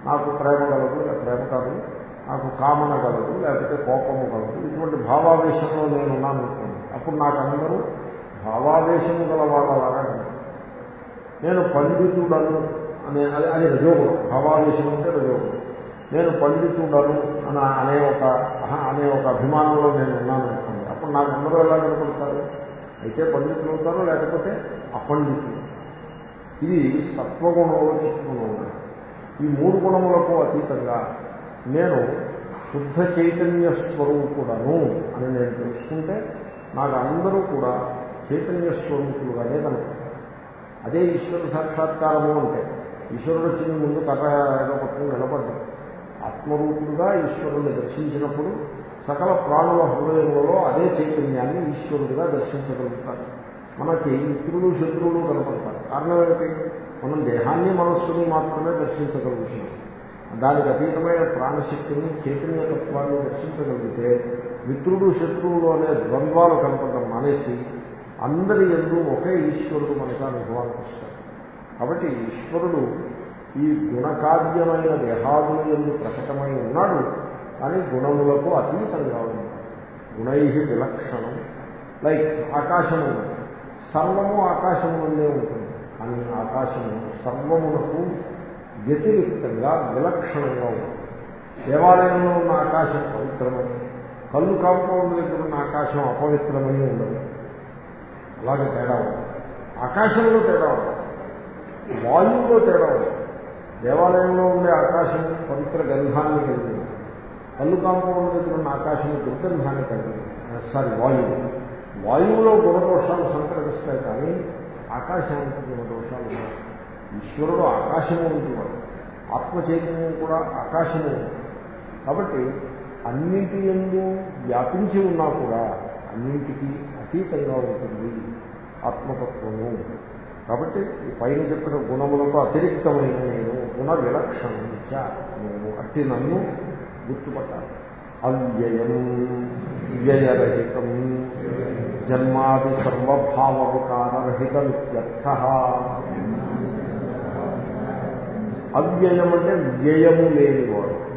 నాకు ప్రేమ కలదు ప్రేమ కాదు. నాకు కామన కలదు లేకపోతే కోపము కలదు. ఇటువంటి భావావేశంలో నేను ఉన్నాను అనుకోండి అప్పుడు నాకు అందరూ భావావేశము గల వాళ్ళలాగా నేను పండితుడను అనే అది అది రజోగుణం. భావావేశం అంటే రజోగుణం. నేను పండితుడను అని అనే ఒక అనే ఒక అభిమానంలో నేను ఉన్నాను అనుకోండి. అప్పుడు నాకు అందరూ ఎలా నిలబడతారు? అయితే పండితులు అవుతారు లేకపోతే అపండితులు. ఇది సత్వగుణంలో చిక్కుకుని ఉన్నాయి ఈ మూడు గుణములకు అతీతంగా నేను శుద్ధ చైతన్య స్వరూపుడను అని నేను తెలుసుకుంటే నాకు అందరూ కూడా చైతన్య స్వరూపులుగానే కనుకుంటారు అదే ఈశ్వర సాక్షాత్కారము అంటే ఈశ్వరుడు వచ్చిన ముందు కథ ఏదో పట్టుకుని నిలబడ్డాడు ఆత్మరూపుడుగా ఈశ్వరుని దర్శించినప్పుడు సకల ప్రాణుల హృదయంలో అదే చైతన్యాన్ని ఈశ్వరుడుగా దర్శించగలుగుతారు మనకి మిత్రులు శత్రువులు కనపడతారు. కారణం ఏమిటి? మనం దేహాన్ని మనస్సుని మాత్రమే దర్శించగలుగుతున్నాం. దానికి అతీతమైన ప్రాణశక్తిని చైతన్యతత్వాన్ని దర్శించగలిగితే మిత్రుడు శత్రువులు అనే ద్వంద్వాలు కనపడడం మానేసి అందరి ఎందు ఒకే ఈశ్వరుడు మనకు అనుభవానికి వస్తాడు. కాబట్టి ఈశ్వరుడు ఈ గుణకార్యమైన దేహాదుల ఎందు ప్రకటమై ఉన్నాడు కానీ గుణములకు అతీతంగా ఉన్నాడు. గుణై విలక్షణం. లైక్ ఆకాశము సర్వము ఆకాశము ఉంటుంది. కానీ ఆకాశము సర్వమునకు వ్యతిరిక్తంగా విలక్షణంగా ఉంటుంది దేవాలయంలో ఉన్న ఆకాశం పవిత్రమని కళ్ళు కాంపౌండ్ దగ్గర ఉన్న ఆకాశం అపవిత్రమని ఉండదు. అలాగే తేడా ఆకాశంలో తేడా ఉంది. వాయువులో తేడా దేవాలయంలో ఉండే ఆకాశం పవిత్ర గంధాన్ని కలిగింది. కళ్ళు కాంపౌండ్ దగ్గర ఉన్న ఆకాశం దుర్గంధాన్ని కలిగింది. సారీ వాయువు. వాయువులో గుణదోషాలు సంక్రమిస్తాయి కానీ ఆకాశానికి గుణదోషాలు ఉన్నాయి ఈశ్వరుడు ఆకాశము ఉంటున్నాడు. ఆత్మ చైతన్యం కూడా ఆకాశము కాబట్టి అన్నింటి ఎందు వ్యాపించి ఉన్నా కూడా అన్నింటికీ అతీతంగా ఉంటుంది ఆత్మతత్వము. కాబట్టి పైన చెప్పిన గుణములకు అతిరిక్తమైన నేను గుణ విలక్షణం నేను అట్టి నన్ను గుర్తుపట్టాలి. అవ్యయం వ్యయరహితం జన్మాది సర్వభావ వికారరహితమిత్యర్థ అవ్యయం అంటే వ్యయము లేనివాడు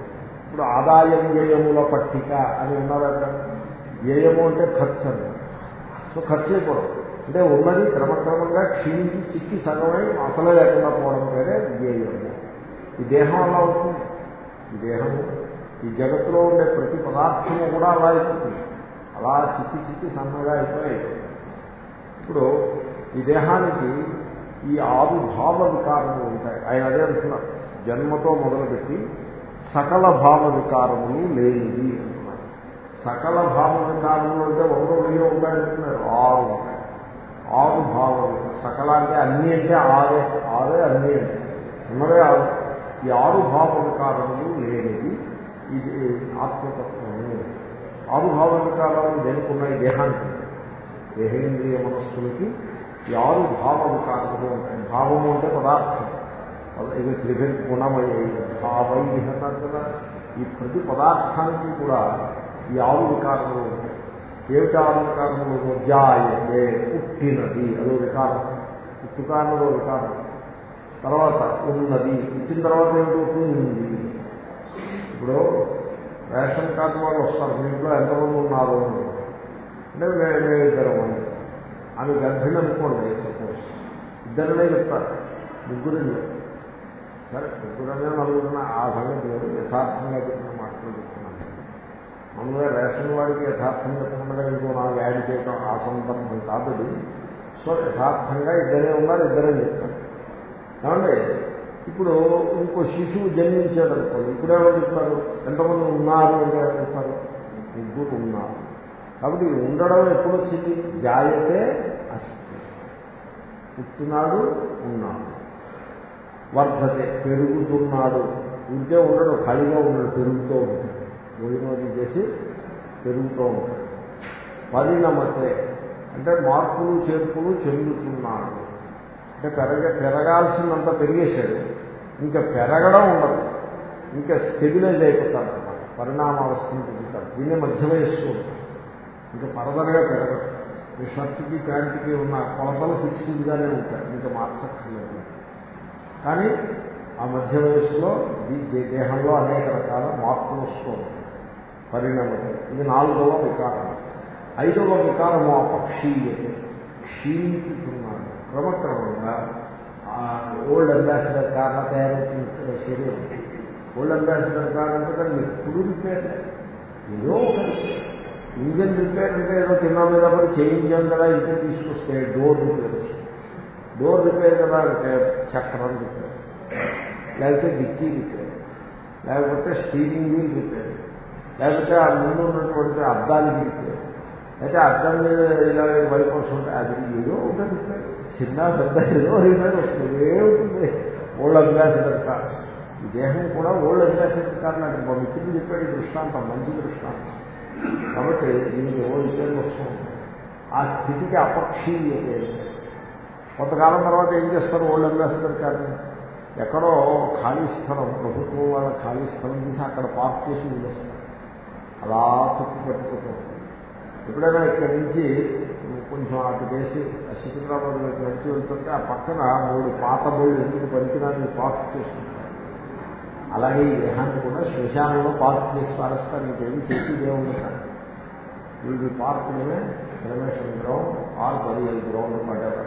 ఇప్పుడు ఆదాయం వ్యయముల పట్టిక అని ఉన్నారు అక్కడ. వ్యయము అంటే ఖర్చు అని. సో ఖర్చు అయిపోవడం. అంటే ఉన్నది క్రమక్రమంగా క్షీణించి చిక్కి సగమై అసలు లేకుండా పోవడం పేరే వ్యయము. ఈ దేహం అలా అవుతుంది ఈ దేహము ఈ జగత్తులో ఉండే ప్రతి పదార్థము కూడా అలా అయిపోతుంది. అలా చిక్కి చిక్కి సన్నగా అయిపోయి ఇప్పుడు ఈ దేహానికి ఈ ఆరు భావ వికారములు ఉంటాయి. ఆయన అదే అంటున్నారు జన్మతో మొదలుపెట్టి సకల భావ వికారములు లేనిది అంటున్నారు సకల భావ వికారములు అంటే ఒకటో వెయ్యి ఉంటాయంటున్నారు ఆరు ఆరు భావ సకల అంటే అన్ని అంటే ఆరే ఆరే అన్ని అంటే. ఉన్నదే ఆరు. ఈ ఆరు భావ వికారములు లేనిది ఇది ఆత్మతత్వము. ఆరు భావ వికారాలు దేనికున్నాయి? దేహానికి. దేహేంద్రియ మనస్సులకి ఈ ఆరు భావ వికారములు భావము అంటే పదార్థం. ఇది త్రిభిర్ గుణమయ్యే భావై అన్నారు కదా ఈ ప్రతి పదార్థానికి కూడా ఈ ఆరు వికారములు ఏమిటి ఆరు వికారములు జాయే పుట్టినది. అదో వికారం. పుట్టుక అన్నదో వికారం. తర్వాత ఉన్నది. పుట్టిన తర్వాత ఏమిటవుతుంది ఉంది ఇప్పుడు రేషన్ కార్డు వాళ్ళు వస్తారు. మీ ఇంట్లో ఎంతమంది ఉన్నారు అంటే మేము ఇద్దరం అని. ఆమె గర్భిణి అనుకోండి సపోజ్ ఇద్దరనే చెప్తారు. ముగ్గురు సరే ముగ్గురనే నలుగురున్న ఆ సంగతి లేదు. యథార్థంగా చెప్పిన మాటలు చెప్తున్నాను. మామూలుగా రేషన్ వాడికి యథార్థం చెప్పకుండా ఇంకో నాకు యాడ్ చేయడం ఆ సందర్భం కాదు సో యథార్థంగా ఇద్దరే ఉన్నారు ఇద్దరే చెప్తారు. కాబట్టి ఇప్పుడు ఇంకో శిశువు జన్మించాడు అనుకోండి ఇప్పుడేమో చెప్తారు? ఎంతమంది ఉన్నారు అంటే చెప్తారు? ముగ్గురు ఉన్నారు. కాబట్టి ఉండడం ఎప్పుడు వచ్చింది జాయతే అస్తి. పుట్టినాడు ఉన్నాడు. వర్ధతే పెరుగుతున్నాడు. ఉంటే ఉండడు ఖాళీగా ఉన్నాడు పెరుగుతూ ఉంటాడు. భోజనం చేసి పెరుగుతూ ఉంటాడు. పరిణమతే అంటే మార్పులు చేర్పులు చెందుతున్నాడు. అంటే పెరగ పెరగాల్సిందంతా పెరిగేశాడు. ఇంకా పెరగడం ఉండదు. ఇంకా స్టెబిలైజ్ అయిపోతాడు అనమాట పరిణామావస్థను పెరుగుతాడు దీన్ని మధ్య వయస్సు ఇంకా పరదరగా పెరగదు. ఈ షర్ట్కి ప్యాంట్కి ఉన్న కొలతలు ఫిక్స్డ్గానే ఉంటాయి. ఇంకా మార్చక్కర్లేదు. కానీ ఆ మధ్య వయసులో దేహంలో అనేక రకాల మార్పులు వస్తూ ఉంటాయి. పరిణామం. ఇది నాలుగవ వికారం. ఐదవ వికారము అపక్షీయతే క్షీణిస్తున్నాడు క్రమక్రమంగా ఓల్డ్ అంబాసిడర్ కార్లా తయారవుతున్న శరీరం. ఓల్డ్ అంబాసిడర్ కార్ అంటే మీరు ఎప్పుడు రిపేర్ ఏదో ఒక ఇంజన్ రిపేర్ అంటే ఏదో కింద మీద పడి చేయించాం కదా ఇంటే తీసుకొస్తే డోర్ రిపేర్ డోర్ రిపేర్ కదా అంటే చక్రం రిపేర్ లేకపోతే డిక్కీ రిపేర్ లేకపోతే స్టీరింగ్ వీల్ రిపేర్ లేకపోతే ఆ ముందు ఉన్నటువంటి అద్దానికి రిపేర్ అయితే అద్దం మీద ఇలా వైపర్స్ ఉంటాయి అది ఏదో ఉంటుంది చిన్న పెద్ద ఏదో రిపేర్ వస్తుంది ఏముంటుంది ఓల్డ్ అంబాసిడర్ కార్ ఈ దేహం కూడా ఓల్డ్ అడ్జస్ట్మెంట్ కారణం మా మిత్రుడు చెప్పాడు దృష్టాంతం మంచి దృష్టాంతం కాబట్టి దీనికి ఓ ఇబ్బంది వస్తుంది ఆ స్థితికి అపక్షీయతే. కొంతకాలం తర్వాత ఏం చేస్తారు? ఓల్డ్ అంబాసిడర్ కానీ ఎక్కడో ఖాళీ స్థలం ప్రభుత్వం వాళ్ళ ఖాళీ స్థలం తీసి అక్కడ పార్క్ చేసి వదిలేస్తారు. అలా తుప్పు పెట్టుకుంటూ ఎప్పుడైనా ఇక్కడి నుంచి కొంచెం అటు చేసి సికింద్రాబాద్ వైపు నడిచి వెళ్తుంటే ఆ పక్కన మూడు పాత బళ్ళు ఎందుకు పనికిరాని పార్క్ చేస్తుంది అలాగే ఈ దేహాన్ని కూడా శ్మశానంలో పార్క్ చేసి పారేస్తారు ఇంకేమి చేసేదే ఉండదు ఇది పార్కునే క్రమేషన్ గ్రౌండ్ ఆరు పదిహేను గ్రౌండ్ పడ్డారు.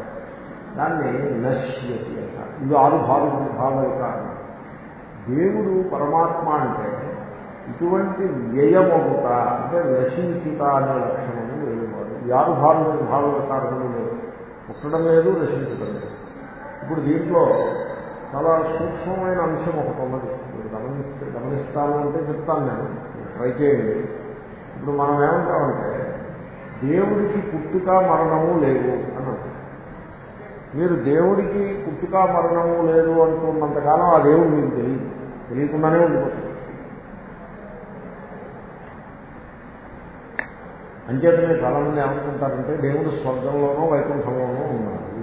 దాన్ని నశ్యతి అంటారు. ఇది ఆరు భావం భావాలు కారణం దేవుడు పరమాత్మ అంటే ఇటువంటి వ్యయమవుట అంటే నశించుట అనే లక్షణము లేనివాడు ఈ ఆరు భావాల కారణము లేదు. పుట్టడం లేదు నశించడం లేదు. ఇప్పుడు దీంట్లో చాలా సూక్ష్మమైన అంశం ఒకటి ఉన్నది. మీరు గమనిస్తే గమనిస్తాను అంటే చెప్తాను నేను. ట్రై చేయండి. ఇప్పుడు మనం ఏమంటామంటే దేవుడికి పుట్టుక మరణము లేవు అని మీరు దేవుడికి పుట్టుక మరణము లేదు అంటున్నంతకాలం ఆ దేవుడు మీకు తెలియదు. తెలియకుండానే ఉండిపోతుంది. అంచేతనే చాలామంది ఏమనుకుంటారంటే దేవుడు స్వర్గంలోనో వైకుంఠంలోనో ఉన్నారు.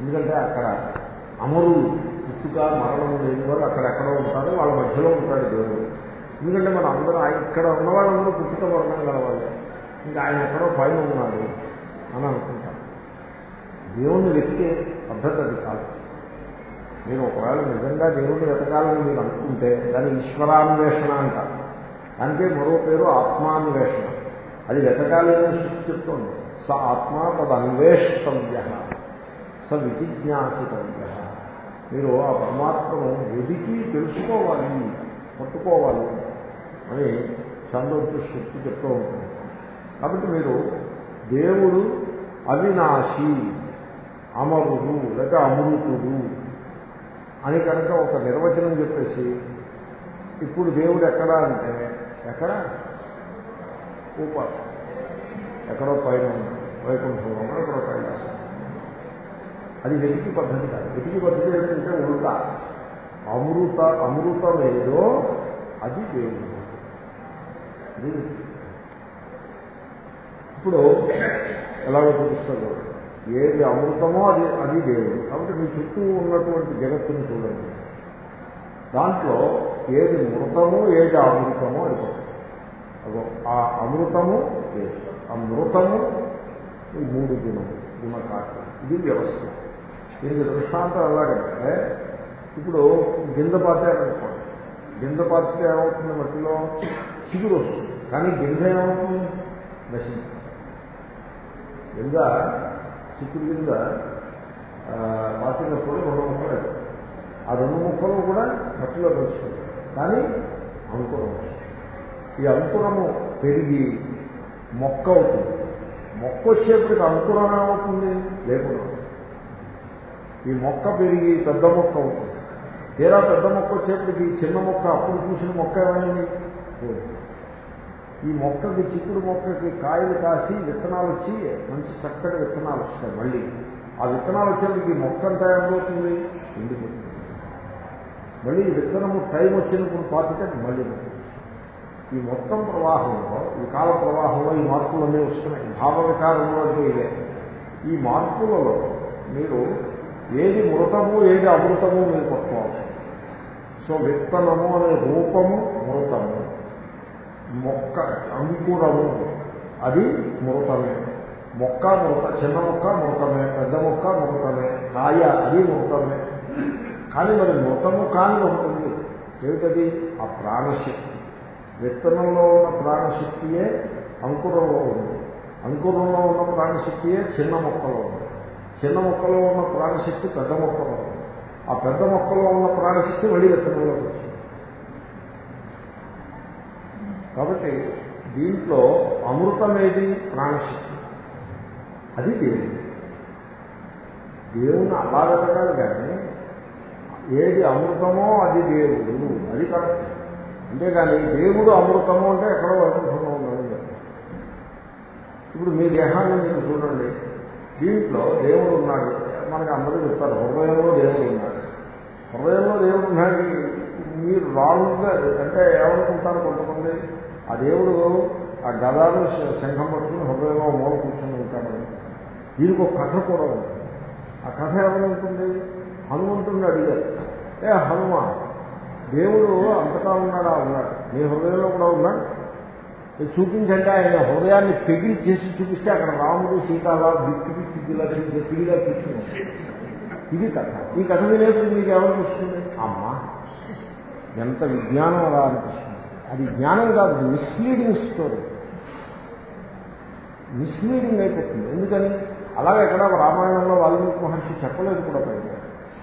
ఎందుకంటే అక్కడ అమరులు పుట్టుక మరణం లేని వాళ్ళు అక్కడెక్కడో ఉంటారు వాళ్ళ మధ్యలో ఉంటాడు దేవుడు. ఎందుకంటే మనం అందరూ ఆయన ఇక్కడ ఉన్న వాళ్ళందరూ పుట్టుక మరణం కలవాలి ఇంకా ఆయన ఎక్కడో పైన ఉన్నాడు అని అనుకుంటారు. దేవుణ్ణి వెతికే పద్ధతి అది కాదు. మీరు ఒకవేళ నిజంగా దేవుణ్ణి వెతకాలని మీరు అనుకుంటే దాన్ని ఈశ్వరాన్వేషణ అంటారు. అంటే మరో పేరు ఆత్మాన్వేషణ. అది వెతకాలని అని శృతి చెప్తోంది. స ఆత్మ తద్ స విజిజ్ఞాసితవ్య మీరు ఆ పరమాత్మను వెదికి తెలుసుకోవాలి పట్టుకోవాలి అని చంద్రుడు శక్తి చెప్తూ ఉంటుంది. కాబట్టి మీరు దేవుడు అవినాశి అమరుడు లేక అమృతుడు అని కనుక ఒక నిర్వచనం చెప్పేసి ఇప్పుడు దేవుడు ఎక్కడ అంటే ఎక్కడ? ఊప ఎక్కడో పైన ఉన్నాడు వైకుంఠంలో ఉన్నాడు ఎక్కడో పైన అది వెతికి పద్ధతి కాదు. వెతికి పద్ధతి ఏంటంటే ఉల్టా. అమృత అమృతం ఏదో అది దేవుడు ఇప్పుడు ఎలాగో చూపిస్తాడు ఏది అమృతమో అది అది దేవుడు కాబట్టి మీ చుట్టూ ఉన్నటువంటి జగత్తుని చూడండి. దాంట్లో ఏది మృతము ఏది అమృతమో అది అదో ఆ అమృతము ఆ మృతము ఈ మూడు గుణము గుణకారం ఇది వ్యవస్థ. దీనికి దృష్టాంతం ఎలాగంటే ఇప్పుడు గింజ పాతారనుకోండి గింజ పాతితే ఏమవుతుంది మట్టిలో? చిగురు వస్తుంది. కానీ గింజ ఏమవుతుంది? నశించింది గింజ చిక్కుడు గింజ పాతినప్పుడు రెండు ముక్కలు ఆ రెండు ముక్కలు కూడా మట్టిలో కలుస్తుంది కానీ అంకురం ఈ అంకురము పెరిగి మొక్క అవుతుంది. మొక్క వచ్చేప్పటికి అంకురం ఏమవుతుంది? లేకుండా ఈ మొక్క పెరిగి పెద్ద మొక్క అవుతుంది. తీరా పెద్ద మొక్క వచ్చేప్పటికి చిన్న మొక్క అప్పుడు చూసిన మొక్క ఏమైంది? ఈ మొక్కకి చిక్కుడు మొక్కకి కాయలు కాసి విత్తనాలు వచ్చి మంచి చక్కటి విత్తనాలు వస్తాయి మళ్ళీ. ఆ విత్తనాలు వచ్చేప్పటికి ఈ మొక్క అంతా ఏమవుతుంది ఎండిపోతుంది. మళ్ళీ విత్తనము టైం వచ్చినప్పుడు పాతితే మళ్ళీ ఈ మొత్తం ప్రవాహంలో ఈ కాల ప్రవాహంలో ఈ మార్పులన్నీ వస్తున్నాయి. భావ వికారంలో ఇవే. ఈ మార్పులలో మీరు ఏది మృతము ఏది అమృతము మీరు పట్టుకోవాలి సో విత్తనము అనే రూపము మృతము. మొక్క అంకురము. అది మృతమే. మొక్క మృత చిన్న మొక్క మృతమే పెద్ద మొక్క మృతమే కాయ అది మృతమే. కానీ మరి మృతము కాని ఉంటుంది ఏమిటది? ఆ ప్రాణశక్తి. విత్తనంలో ఉన్న ప్రాణశక్తియే అంకురంలో ఉంది. అంకురంలో ఉన్న ప్రాణశక్తియే చిన్న మొక్కలో ఉంది. చిన్న మొక్కలో ఉన్న ప్రాణశక్తి పెద్ద మొక్కలో ఉంది. ఆ పెద్ద మొక్కలో ఉన్న ప్రాణశక్తి మళ్ళీ విత్తనంలోకి వచ్చింది. కాబట్టి దీంట్లో అమృతమేది ప్రాణశక్తి? అది దేవుడు. దేవుని అలా వెతకాలి కానీ ఏది అమృతమో అది దేవుడు. అది కరెక్ట్. అంతేగాని దేవుడు అమృతము అంటే ఎక్కడో వైకుంఠంలో ఉన్నాడు ఇప్పుడు మీ దేహాన్ని మీరు చూడండి. దీంట్లో దేవుడు ఉన్నాడు. మనకి అందరూ చెప్తారు హృదయంలో దేవుడు ఉన్నాడు. హృదయంలో దేవుడు ఉన్నాడు. మీరు రాంగ్గా అంటే ఏమనుకుంటారు కొంతమంది? ఆ దేవుడు ఆ గదాలు శంఖం పట్టుకుని హృదయంలో మూల కూర్చొని ఉంటాడు. దీనికి ఒక కథ కూడా ఉంది. ఆ కథ ఏమనుంటుంది హనుమంతుడిని అడిగారు. ఏ హనుమ దేవుడు అంతటా ఉన్నాడా? ఉన్నాడు నీ హృదయంలో కూడా ఉన్నాడు చూపించంటే ఆయన హృదయాన్ని పెగిలి చేసి చూపిస్తే అక్కడ రాముడు సీతారా బిక్కి బిక్కి గిలా తిరిగిలా కూర్చున్నాడు ఇది కథ. ఈ కథ వినేప్పుడు మీకు ఏమనిపిస్తుంది అమ్మా ఎంత విజ్ఞానం అలా అనిపిస్తుంది. అది జ్ఞానం కాదు మిస్లీడింగ్ స్టోరీ మిస్లీడింగ్ అయిపోతుంది. ఎందుకని? అలాగే ఎక్కడ రామాయణంలో వాల్మీకి మహర్షి చెప్పలేదు కూడా పైన